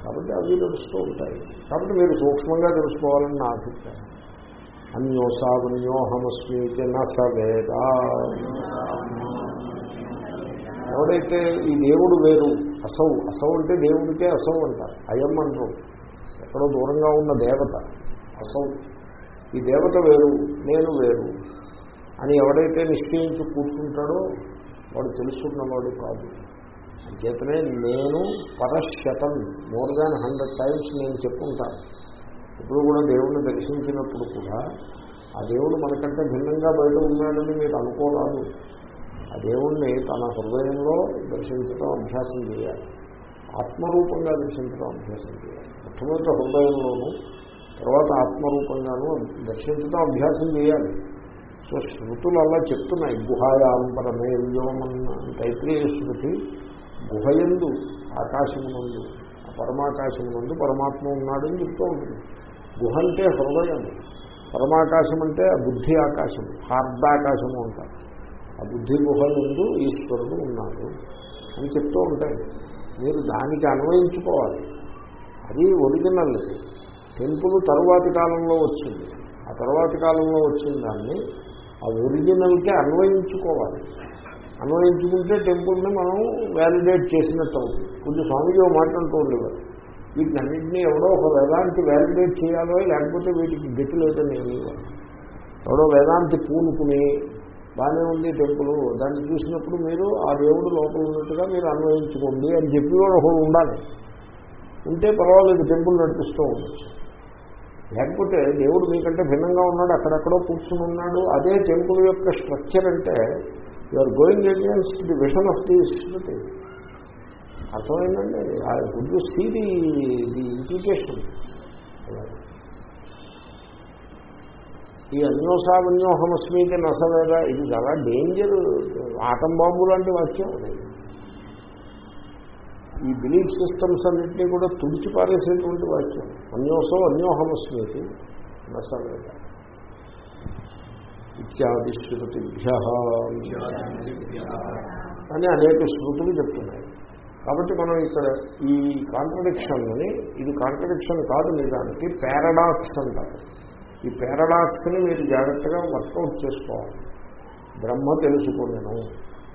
A: కాబట్టి అవి నడుస్తూ ఉంటాయి. కాబట్టి మీరు సూక్ష్మంగా తెలుసుకోవాలని నా అభిప్రాయం. అన్యోసావన్యోహమస్మి నా సవేద ఎవడైతే ఈ దేవుడు వేరు అసౌ అసౌ అంటే దేవుడికే అసౌ అంటారు. అయం అంటారు ఎక్కడో దూరంగా ఉన్న దేవత అసౌ. ఈ దేవత వేరు నేను వేరు అని ఎవడైతే నిశ్చయించి కూర్చుంటాడో వాడు తెలుసుకున్నవాడు కాదు. అంచేతనే నేను పరశతం. మోర్ దాన్ హండ్రెడ్ టైమ్స్ నేను చెప్పుకుంటాను ఇప్పుడు కూడా దేవుణ్ణి దర్శించినప్పుడు కూడా ఆ దేవుడు మనకంటే భిన్నంగా బయట ఉన్నాడని మీరు అనుకోరాదు. ఆ దేవుణ్ణి తన హృదయంలో దర్శించడం అభ్యాసం చేయాలి. ఆత్మరూపంగా దర్శించడం అభ్యాసం చేయాలి. మొట్టమొదటి హృదయంలోనూ తర్వాత ఆత్మరూపంగానూ దర్శించడం అభ్యాసం చేయాలి. సో శృతులు అలా చెప్తున్నాయి. గుహాయాంబరమే వ్యోమన్న తైత్రీయ శృతి గుహయందు ఆకాశమునందు ఆ పరమాకాశమునందు పరమాత్మ ఉన్నాడని చెప్తూ ఉంటుంది. గుహ అంటే హృదయం పరమాకాశం అంటే ఆ బుద్ధి ఆకాశం హార్దాకాశము అంటారు. ఆ బుద్ధి గుహ ఈశ్వరుడు ఉన్నాడు అని చెప్తూ ఉంటాయి. మీరు దానికి అన్వయించుకోవాలి. అది ఒరిజినల్. టెంపుల్ తరువాతి కాలంలో వచ్చింది. ఆ తర్వాతి కాలంలో వచ్చిన దాన్ని ఆ ఒరిజినల్కి అన్వయించుకోవాలి. అన్వయించుకుంటే టెంపుల్ని మనం వ్యాలిడేట్ చేసినట్టు అవుతుంది. కొంచెం స్వామిజీ మాట్లాడుతూ ఉండేవారు. వీటినన్నింటినీ ఎవడో ఒక వేదాంతి వ్యాలిడేట్ చేయాలో లేకపోతే వీటికి గతి లేదని ఏమేవారు ఎవడో వేదాంతి పూనుకుని బాగానే ఉంది టెంపుల్ దాన్ని చూసినప్పుడు మీరు ఆ దేవుడు లోపల ఉన్నట్టుగా మీరు అన్వయించుకోండి అని చెప్పి ఒకడు ఉండాలి. ఉంటే పర్వాలేదు టెంపుల్ నడిపిస్తూ ఉండొచ్చు. లేకపోతే దేవుడు మీకంటే భిన్నంగా ఉన్నాడు అక్కడెక్కడో కూర్చుని ఉన్నాడు. అదే టెంపుల్ యొక్క స్ట్రక్చర్ అంటే you are going against the vision of the స్మృతి అర్థమైందండి? Good you see the the implication ఈ అన్యోసావన్యోహమస్మీతి నసవేద ఇది చాలా డేంజర్ ఆటం బాంబు లాంటి వాక్యం ఈ బిలీఫ్ సిస్టమ్స్ అన్నింటినీ కూడా తుడిచిపారేసేటువంటి వాక్యం. అన్యోసో అన్యోహమస్మీతి నసవేద. ఇత్యాది శృతిభ్య అని అనేక శృతులు చెప్తున్నాయి. కాబట్టి మనం ఇక్కడ ఈ కాంట్రడిక్షన్ని ఇది కాంట్రడిక్షన్ కాదు నిజానికి పారాడాక్స్ అంటారు. ఈ పారాడాక్స్ని మీరు జాగ్రత్తగా వర్కౌట్ చేసుకోవాలి. బ్రహ్మ తెలుసుకున్నాను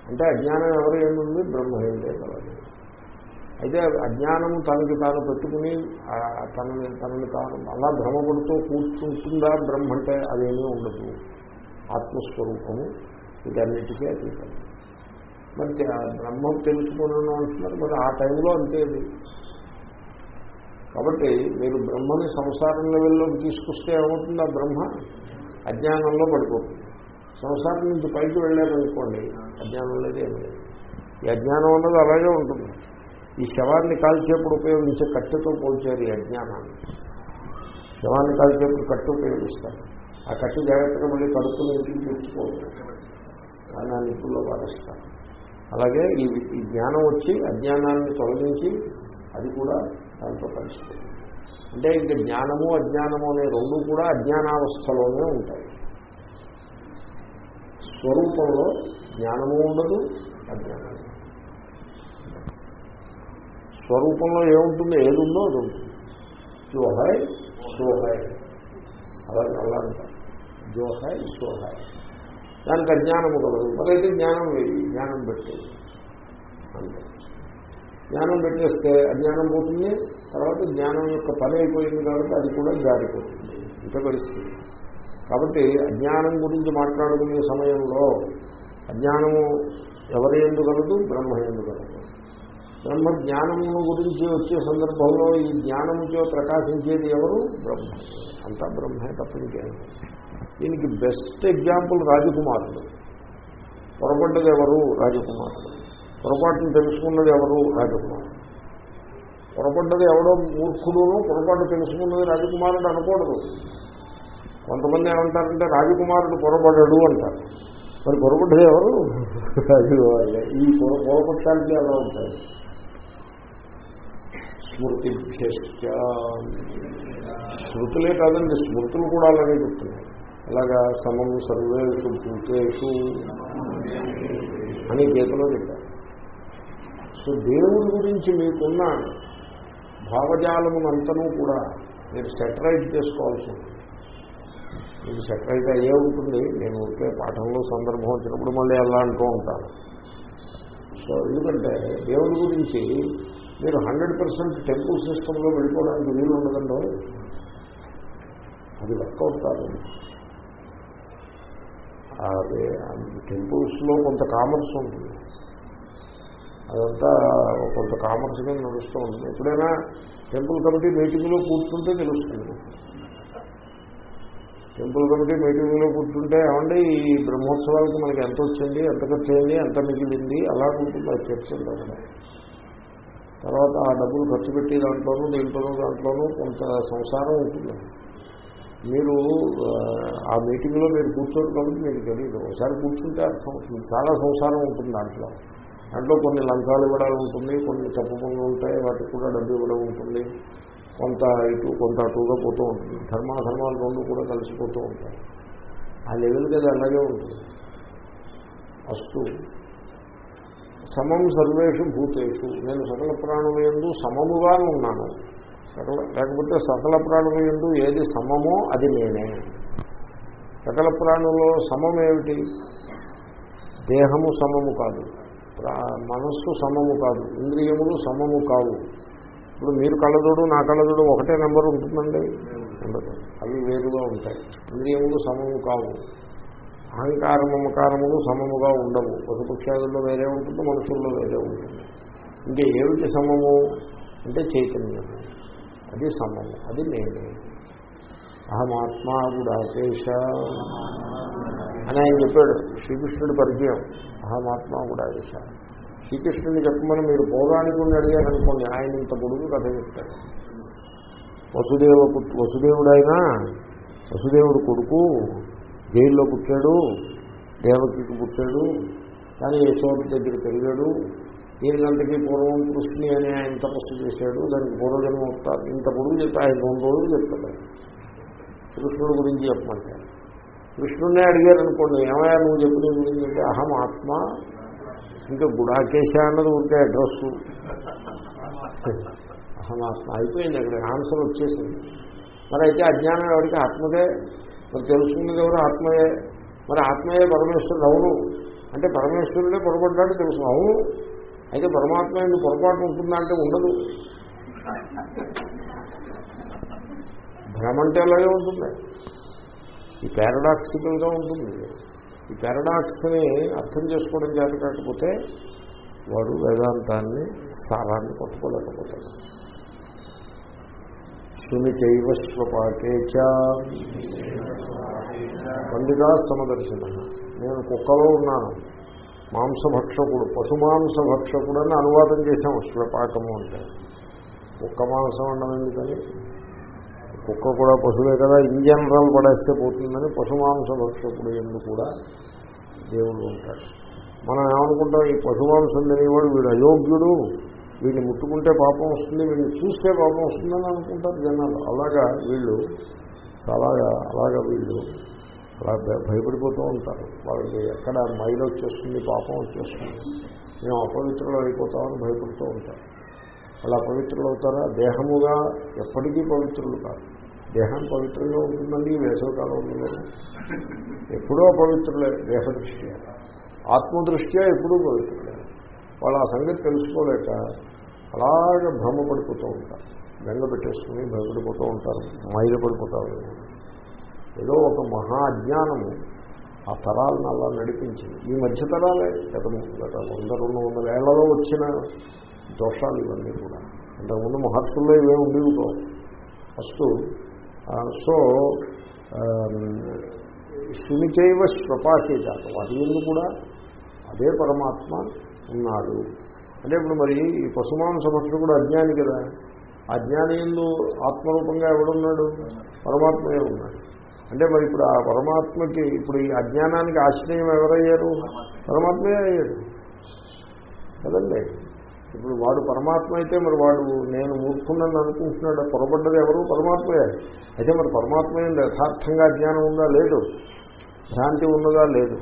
A: అంటే అజ్ఞానం ఎవరు ఏముంది బ్రహ్మ ఏం లేగలదు అయితే అజ్ఞానం తనకి తాను పెట్టుకుని తనని తనని తాను అలా భ్రమపడుతూ కూర్చుంటుందా బ్రహ్మ అంటే అదేమీ ఉండదు. ఆత్మస్వరూపము వీటన్నిటికీ అతీతం. మరి బ్రహ్మం తెలుసుకున్నాను అంటున్నారు మరి ఆ టైంలో అంతే అది. కాబట్టి మీరు బ్రహ్మని సంసారం లెవెల్లోకి తీసుకొస్తే ఏమవుతుంది? ఆ బ్రహ్మ అజ్ఞానంలో పడిపోతుంది. సంసారం నుంచి పైకి వెళ్ళారనుకోండి అజ్ఞానం లేదు లేదు. ఈ అజ్ఞానం అన్నది అలాగే ఉంటుంది. ఈ శవాన్ని కాల్చేప్పుడు ఉపయోగించే కట్టెతో పోల్చారు ఈ అజ్ఞానాన్ని. శవాన్ని కాల్చేప్పుడు కట్టె ఉపయోగిస్తారు. ఆ కట్టి జాగ్రత్తగా మళ్ళీ కడుపుని ఇంటికి తెచ్చుకోవచ్చు దాన్ని ఆ నిప్పుల్లో అలాగే ఈ ఈ జ్ఞానం వచ్చి అజ్ఞానాన్ని తొలగించి అది కూడా దాంతో కలిసిపోతుంది. అంటే ఇంకా జ్ఞానము అజ్ఞానము అనే రెండు కూడా అజ్ఞానావస్థలోనే ఉంటాయి. స్వరూపంలో జ్ఞానము ఉండదు అజ్ఞానం స్వరూపంలో ఏముంటుందో ఏదుందో అది ఉంటుంది. జోహాయ్ సోహాయ్ అలా అలా జోహాయ్ సోహాయ్ దానికి అజ్ఞానము కలదు. మరైతే జ్ఞానం వేయి జ్ఞానం పెట్టేది. అంతే. జ్ఞానం పెట్టేస్తే అజ్ఞానం పోతుంది తర్వాత జ్ఞానం యొక్క పని అయిపోయింది కాబట్టి అది కూడా జారిపోతుంది. ఇంత పరిస్థితి. కాబట్టి అజ్ఞానం గురించి మాట్లాడుకునే సమయంలో అజ్ఞానము ఎవరి ఎందుకలదు బ్రహ్మ ఎందుకలదు బ్రహ్మ జ్ఞానము గురించి వచ్చే సందర్భంలో ఈ జ్ఞానముతో ప్రకాశించేది ఎవరు? బ్రహ్మ. అంతా బ్రహ్మే తప్పనికే దీనికి బెస్ట్ ఎగ్జాంపుల్ రాజకుమారుడు. పొరపడ్డది ఎవరు? రాజకుమారుడు. పొరపాటును తెలుసుకున్నది ఎవరు? రాజకుమారుడు. పొరపడ్డది ఎవడో మూర్ఖుడును పొరపాటు తెలుసుకున్నది రాజకుమారుడు అనకూడదు. కొంతమంది ఏమంటారంటే రాజకుమారుడు పొరపడ్డాడు అంటారు. మరి పొరపడ్డది ఎవరు? రాజకుమారుడే. ఈ పొర పొరపట్టానికి అలా ఉంటాయి. స్మృతి స్మృతులే కాదండి స్మృతులు కూడా అలాగే చెప్తున్నాయి. అలాగా సమం సర్వేషు భూతేషు అని గీతలో చెప్పారు సో దేవుడి గురించి మీకున్న భావజాలమునంతనూ కూడా మీరు సెటరైట్ చేసుకోవాల్సి ఉంటుంది. మీకు సెటరైట్ అయ్యే ఉంటుంది. నేను ఉంటే పాఠంలో సందర్భం వచ్చినప్పుడు మళ్ళీ ఎలా అంటూ ఉంటాను. సో ఎందుకంటే దేవుడి గురించి మీరు హండ్రెడ్ పర్సెంట్ టెంపుల్ సిస్టంలో వెళ్ళిపోవడానికి వీలు ఉండదండి. అది వర్కౌట్ కాదు. టెంపుల్స్లో కొంత కామర్స్ ఉంటుంది అదంతా కొంత కామర్స్ కింద నడుస్తూ ఉంటుంది ఎప్పుడైనా టెంపుల్ కమిటీ మీటింగ్లో కూర్చుంటే తెలుస్తుంది. టెంపుల్ కమిటీ మీటింగ్లో కూర్చుంటే ఏమండి ఈ బ్రహ్మోత్సవాలకు మనకి ఎంత వచ్చింది ఎంత ఖర్చు ఎంత మిగిలింది అలా ఉంటుంది అది చర్చ అక్కడ తర్వాత ఆ డబ్బులు ఖర్చు పెట్టి దాంట్లోనూ దీంట్లోనూ దాంట్లోనూ కొంత సంసారం ఉంటుంది. మీరు ఆ మీటింగ్లో మీరు కూర్చోరు కాబట్టి మీకు తెలియదు ఒకసారి కూర్చుంటే అర్థం అవుతుంది. చాలా సంసారం ఉంటుంది దాంట్లో. దాంట్లో కొన్ని లంచాలు ఇవ్వడాలు ఉంటుంది కొన్ని తప్పు పనులు ఉంటాయి వాటికి కూడా డబ్బు ఇవ్వడం ఉంటుంది. కొంత ఇటు కొంత అటుగా పోతూ ఉంటుంది. ధర్మాధర్మాలు రెండు కూడా కలిసిపోతూ ఉంటాయి. ఆ లెవెల్కి అది అలాగే ఉంటుంది. అస్తు. సమం సర్వేషు భూతేషు. నేను సకల ప్రాణం ఎందు సమముగా ఉన్నాను సకల లేకపోతే సకల ప్రాణుల ఎందు ఏది సమమో అది నేనే. సకల ప్రాణుల్లో సమం ఏమిటి? దేహము సమము కాదు. మనస్సు సమము కాదు. ఇంద్రియములు సమము కావు. ఇప్పుడు మీరు కళ్ళజోడు నా కళ్ళజోడు ఒకటే నెంబర్ ఉంటుందండి? ఉండదు. అవి వేరుగా ఉంటాయి. ఇంద్రియములు సమము కావు. అహంకార మమకారములు సమముగా ఉండవు. పశుపక్షాదుల్లో వేరే ఉంటుంది మనుషుల్లో వేరే ఉంటుంది. ఇంకా ఏమిటి సమము? అంటే చైతన్యము. అది సంబంధం అది నేనే. అహమాత్మా గుడాకేశ అని ఆయన చెప్పాడు శ్రీకృష్ణుడి పరిచయం అహమాత్మా కూడా ఏష శ్రీకృష్ణుడిని చెప్పమని మీరు పౌరాణికుడిని అడిగారనుకోండి ఆయన ఇంత పొడుగు కథ చెప్తాడు. వసుదేవ వసుదేవుడైనా వసుదేవుడు కొడుకు జైల్లో పుట్టాడు దేవకికి పుట్టాడు కానీ యశోద దగ్గర పెరిగాడు దీనికంతకీ పూర్వం కృష్ణి అని ఆయన తపస్సు చేశాడు దానికి పూర్వజన్మ వస్తారు ఇంత పొడుగు చెప్తా ఆయన రెండు రోజులు చెప్తాడు. ఆయన. కృష్ణుడి గురించి చెప్పమంటే కృష్ణుడినే అడిగారు అనుకోండి ఏమయ్యా నువ్వు చెప్పిన గురించి అంటే అహం ఆత్మ ఇంకా గుడాకేశ అన్నది ఉంటే అడ్రస్ అహం ఆత్మ. అయిపోయింది అక్కడ ఆన్సర్ వచ్చేసింది. మరి అయితే అజ్ఞానం ఎవరికి? ఆత్మదే మరి తెలుసుకున్నది ఎవరు? ఆత్మయే. మరి ఆత్మయే పరమేశ్వరుడు అవును. అంటే పరమేశ్వరుడే పొరపడ్డాడు తెలుసు. అవును. అయితే పరమాత్మ ఎందుకు పొరపాటు ఉంటుందా అంటే ఉండదు. భ్రమ అంటే అలాగే ఉంటుంది. ఈ పారాడాక్సికల్గా ఉంటుంది. ఈ పారాడాక్స్ని అర్థం చేసుకోవడం చేత కాకపోతే వాడు వేదాంతాన్ని సారాన్ని పట్టుకోలేకపోతాడు. శుని చైవశ్వపాకే స్వపాకే సమదర్శన నేను కుక్కలో ఉన్నాను. మాంసభక్షకుడు పశుమాంస భక్షకుడు అని అనువాదం చేశాం శ్లపాకము అంటే. కుక్క మాంసం అన్నం ఎందుకని? కుక్క కూడా పశువే కదా ఇన్ జనరల్ పడేస్తే పోతుందని పశుమాంస భక్షకుడు ఎందుకు కూడా దేవుడు ఉంటాడు మనం ఏమనుకుంటాం ఈ పశుమాంసం తినేవాడు వీడు అయోగ్యుడు వీడిని ముట్టుకుంటే పాపం వస్తుంది వీడిని చూస్తే పాపం వస్తుందని అనుకుంటారు జనాలు. అలాగా వీళ్ళు అలాగా అలాగా వీళ్ళు అలా భయ- భయపడిపోతూ ఉంటారు. వాళ్ళకి ఎక్కడ మైలు వచ్చేస్తుంది పాపం వచ్చేస్తుంది. మేము అపవిత్రులు అయిపోతామని భయపడుతూ ఉంటారు. వాళ్ళు అపవిత్రులు అవుతారా? దేహముగా ఎప్పటికీ పవిత్రులు కాదు దేహం పవిత్రంగా ఉంటుందండి వేసవకాలం ఉంది ఎప్పుడూ అపవిత్రులే దేహ దృష్ట్యా. ఆత్మదృష్ట్యా ఎప్పుడూ పవిత్రులే. వాళ్ళు ఆ సంగతి తెలుసుకోలేక అలాగే భ్రమపడిపోతూ ఉంటారు. బెంగ పెట్టేసుకుని భయపడిపోతూ ఉంటారు మైలు పడిపోతారు ఏదో ఒక మహా అజ్ఞానము ఆ తరాలను అలా నడిపించింది. ఈ మధ్య తరాలే గత గత వంద రెండు వందల ఏళ్ళలో వచ్చిన దోషాలు ఇవన్నీ కూడా. అంతకుముందు మహర్షుల్లో ఇవే ఉండేవి కావు ఫస్ట్ సో శునిచైవ స్వపాకే జాతం. వాటి ఎందు కూడా అదే పరమాత్మ ఉన్నాడు. అంటే ఇప్పుడు మరి ఈ పశుమాన సమస్య కూడా అజ్ఞాని కదా. అజ్ఞాని ఎందు ఆత్మరూపంగా ఎవడున్నాడు? పరమాత్మయే ఉన్నాడు. అంటే మరి ఇప్పుడు ఆ పరమాత్మకి ఇప్పుడు ఈ అజ్ఞానానికి ఆశ్రయం ఎవరయ్యారు? పరమాత్మే అయ్యాడు. కదండి? ఇప్పుడు వాడు పరమాత్మ అయితే మరి వాడు నేను మూర్ఖున్నాను అనుకుంటున్నాడు పొరపడ్డది ఎవరు? పరమాత్మయే అయితే మరి పరమాత్మ ఏంటి యథార్థంగా జ్ఞానం ఉందా? లేదు. భ్రాంతి ఉన్నదా? లేదు.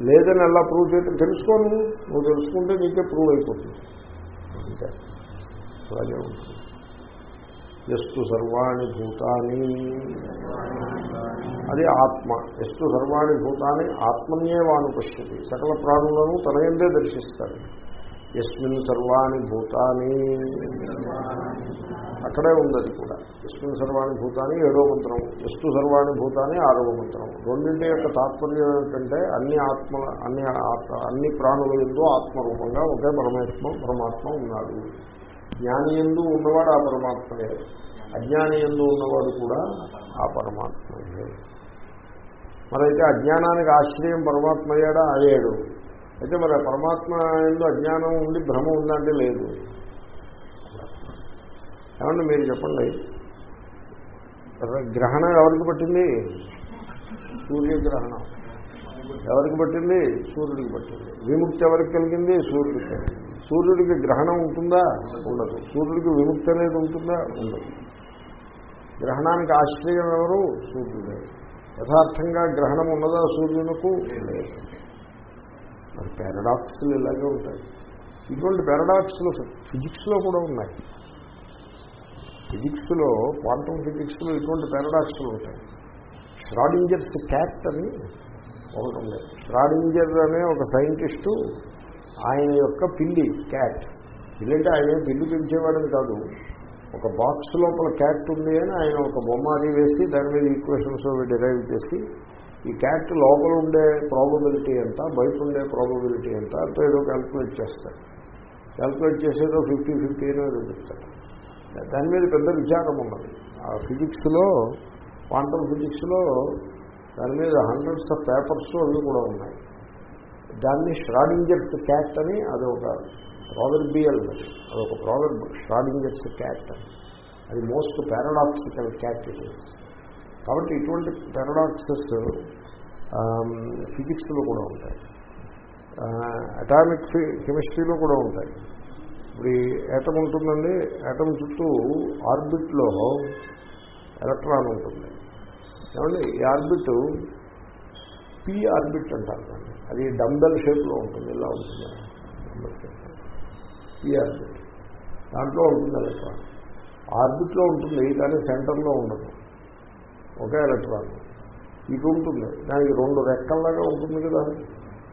A: లేదని ఎలా ప్రూవ్ చేయటం తెలుసుకోను నువ్వు. నువ్వు తెలుసుకుంటే నీకే ప్రూవ్ అయిపోతుంది. అంతే. అలాగే ఉంటుంది. ఎస్తు సర్వాణి భూతాని. అది ఆత్మ. ఎస్తు సర్వాణి భూతాన్ని ఆత్మన్యేవాను పశ్యతి సకల ప్రాణులను తన ఎందే దర్శిస్తాడు. ఎస్మిన్ సర్వాణి భూతాని. అక్కడే ఉంది అది కూడా. ఎస్మిన్ సర్వాణి భూతాని ఏడో మంత్రం. ఎస్తు సర్వాణి భూతాని ఆరవ మంత్రం. రెండింటి యొక్క తాత్పర్యం ఏమిటంటే అన్ని ఆత్మల అన్ని ఆత్మ అన్ని ప్రాణుల ఎందు ఆత్మరూపంగా ఒకే పరమాత్మ పరమాత్మ ఉన్నాడు. జ్ఞాని ఎందు ఉన్నవాడు ఆ పరమాత్మయే. అజ్ఞాని ఎందు ఉన్నవాడు కూడా ఆ పరమాత్మయే. మరైతే అజ్ఞానానికి ఆశ్రయం పరమాత్మ అయ్యాడా అయ్యాడు అయితే మరి పరమాత్మ ఎందు అజ్ఞానం ఉండి భ్రమ ఉందంటే లేదు. ఏమన్నా మీరు చెప్పండి? గ్రహణం ఎవరికి పట్టింది? సూర్యగ్రహణం. ఎవరికి పట్టింది? సూర్యుడికి పట్టింది. విముక్తి ఎవరికి కలిగింది? సూర్యుడికి సూర్యుడికి గ్రహణం ఉంటుందా? ఉండదు. సూర్యుడికి విముక్తి అనేది ఉంటుందా? ఉండదు. గ్రహణానికి ఆశ్రయం ఎవరు? సూర్యుడే. యథార్థంగా గ్రహణం ఉన్నదా సూర్యునకు? మరి పారాడాక్స్లు ఇలాగే ఉంటాయి. ఇటువంటి పారాడాక్స్లు ఫిజిక్స్లో కూడా ఉన్నాయి. ఫిజిక్స్లో క్వాంటమ్ ఫిజిక్స్లో ఇటువంటి పారాడాక్స్లు ఉంటాయి. ష్రాడింజర్స్ క్యాట్ అని ఒకటి ఉంది. ష్రాడింజర్ అనే ఒక సైంటిస్టు ఆయన యొక్క పిల్లి క్యాట్ పిల్లంటే ఆయన పిల్లి పెంచేవాడని కాదు. ఒక బాక్స్ లోపల క్యాట్ ఉంది అని ఆయన ఒక బొమ్మ అది వేసి దాని మీద ఈక్వేషన్స్ డిరైవ్ చేసి ఈ క్యాట్ లోపల ఉండే ప్రాబబిలిటీ ఎంత బయట ఉండే ప్రాబబిలిటీ ఎంత అంతా ఏదో క్యాల్కులేట్ చేస్తారు. క్యాల్కులేట్ చేసేదో ఫిఫ్టీ ఫిఫ్టీ అనేది చెప్తారు. దాని మీద పెద్ద విచారం ఉన్నది. ఆ ఫిజిక్స్లో క్వాంటమ్ ఫిజిక్స్లో దాని మీద హండ్రెడ్స్ ఆఫ్ పేపర్స్ అవి కూడా ఉన్నాయి. దాన్ని ష్రాడింజర్స్ క్యాట్ అని అది ఒక ప్రావర్బియల్ అది ఒక ప్రావర్బ్ ష్రాడింజర్స్ క్యాట్ అని. అది మోస్ట్ పారాడాక్సికల్ క్యాట్ ఇట్ కాబట్టి ఇటువంటి పారాడాక్సెస్ ఫిజిక్స్లో um, కూడా ఉంటాయి. Uh, అటామిక్ కెమిస్ట్రీలో కూడా ఉంటాయి. ఇప్పుడు ఈ యాటమ్ ఉంటుందండి యాటమ్ చుట్టూ ఆర్బిట్లో ఎలక్ట్రాన్ ఉంటుంది. ఏమండి? ఈ ఆర్బిట్ పి ఆర్బిట్ అంటారు దాన్ని. అది డంబెల్ షేప్లో ఉంటుంది ఇలా ఉంటుంది. Dumbbell shape. ఆర్బిట్. దాంట్లో ఉంటుంది ఎలక్ట్రాన్. ఆర్బిట్లో ఉంటుంది కానీ సెంటర్లో ఉండదు. ఒకే ఎలక్ట్రాన్. ఇటు ఉంటుంది. దానికి రెండు రెక్కల్లాగా ఉంటుంది కదా.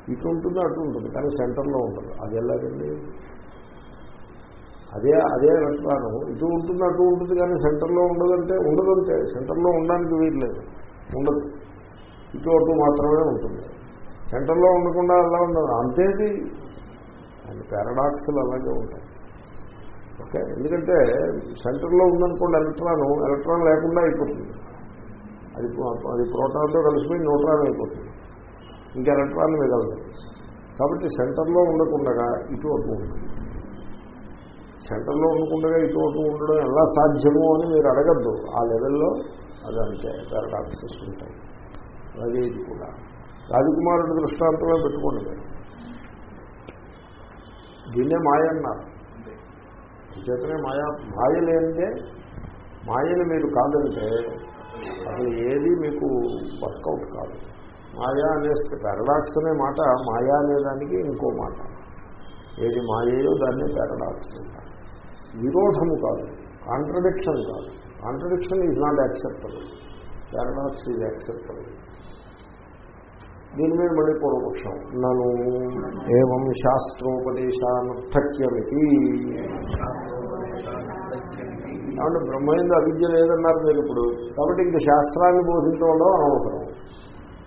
A: ఇటు ఉంటుంది అటు ఉంటుంది కానీ సెంటర్లో ఉంటుంది అది ఎలాగండి? అదే అదే ఎలక్ట్రాన్. ఇటు ఉంటుంది అటు ఉంటుంది కానీ సెంటర్లో ఉండదంటే ఉండదంటే సెంటర్లో ఉండడానికి వీల్లేదు ఉండదు. ఇటు అటు మాత్రమే ఉంటుంది. సెంటర్లో ఉండకుండా అలా ఉండదు. అంతేది అండ్ పారాడాక్స్లు అలాగే ఉంటాయి. ఓకే? ఎందుకంటే సెంటర్లో ఉందనుకోండి ఎలక్ట్రాన్ ఎలక్ట్రాన్ లేకుండా అయిపోతుంది. అది అది ప్రోటాన్తో కలిసిపోయి న్యూట్రాన్ అయిపోతుంది. ఇంకా ఎలక్ట్రాన్ మిగలదు కాబట్టి సెంటర్లో ఉండకుండా ఇటు అటు ఉంటుంది సెంటర్లో ఉండకుండా ఇటు అటు ఉండడం ఎలా సాధ్యము అని మీరు అడగద్దు. ఆ లెవెల్లో అది అంతే పారాడాక్సెస్ ఉంటాయి. అలాగే ఇది కూడా. రాజకుమారుడి దృష్టాంతమే పెట్టుకోండి. దీన్నే మాయ అన్నారు. చేతనే మాయా మాయ లేనిదే మాయని మీరు కాదంటే అసలు ఏది మీకు వర్కౌట్ కాదు. మాయా అనే పారాడాక్స్ అనే మాట మాయా అనేదానికి ఇంకో మాట. ఏది మాయయో దాన్ని పారాడాక్స్ అంటారు. విరోధము కాదు కాంట్రడిక్షన్ కాదు. Contradiction is not acceptable. Paradox is acceptable. దీని మీద మళ్ళీ పూర్వపక్షం. నను ఏం శాస్త్రోపదేశానర్థక్యమితి. కాబట్టి బ్రహ్మైంద అవిద్య లేదన్నారు మీరు ఇప్పుడు. కాబట్టి ఇంక శాస్త్రాన్ని బోధించడం అనవసరం.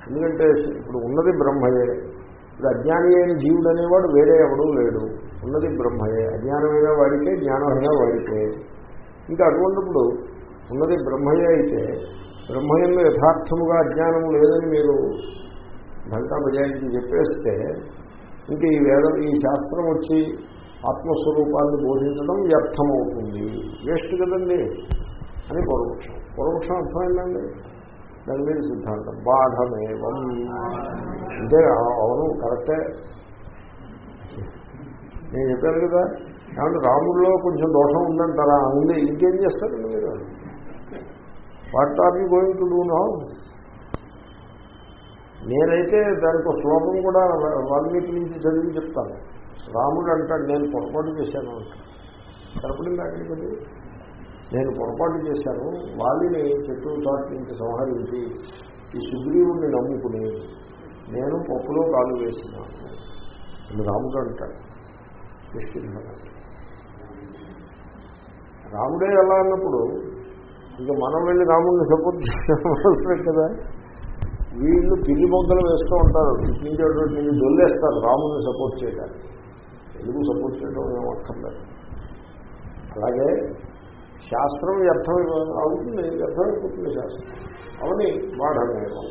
A: ఎందుకంటే ఇప్పుడు ఉన్నది బ్రహ్మయే. ఇప్పుడు అజ్ఞాని అయిన జీవుడు అనేవాడు వేరే ఎవడూ లేడు. ఉన్నది బ్రహ్మయే. అజ్ఞానమైన వాడితే జ్ఞానమైన వాడితే ఇంకా అటువంటిప్పుడు ఉన్నది బ్రహ్మయే అయితే బ్రహ్మయంలో యథార్థముగా అజ్ఞానం లేదని మీరు ఘంటా బజాయించి చెప్పేస్తే ఇంక ఈ వేదం ఈ శాస్త్రం వచ్చి ఆత్మస్వరూపాన్ని బోధించడం వ్యర్థమవుతుంది. వేస్ట్ కదండి? అని పూర్వపక్షం పూర్వపక్షం అర్థమైందండి? దాని మీద సిద్ధాంతం. బాధమేవం. అంటే అవును కరెక్టే. నేను చెప్పాను కదా కాబట్టి రాముడిలో కొంచెం దోషం ఉందంటారా? ఉంది. ఇంకేం చేస్తారండి మీరు? What are you going to do now నేనైతే దానికి ఒక శ్లోకం కూడా వాల్మీకి నుంచి చదివి చెప్తాను. రాముడు అంటాడు నేను పొరపాటు చేశాను అంటాడు సరిపడింది అక్కడికి నేను పొరపాటు చేశాను. వాలిని చెట్టు చాటు నుంచి సంహరించి ఈ సుగ్రీవుడిని నమ్ముకుని నేను పప్పులో కాలు వేసినాను అని రాముడు అంటాడు. రాముడే ఎలా అన్నప్పుడు ఇంకా మనం వెళ్ళి రాముడిని సపోర్ట్ చేయడం కదా? వీళ్ళు పిల్లి బొగ్గలు వేస్తూ ఉంటారు. ఇటు నుంచి అటువంటి నుంచి దొల్లేస్తారు. రాముని సపోర్ట్ చేయడానికి ఎందుకు సపోర్ట్ చేయడం ఏమో అలాగే శాస్త్రం వ్యర్థం అవుతుంది. వ్యర్థమైపోతుంది శాస్త్రం. అవని వాడమేమో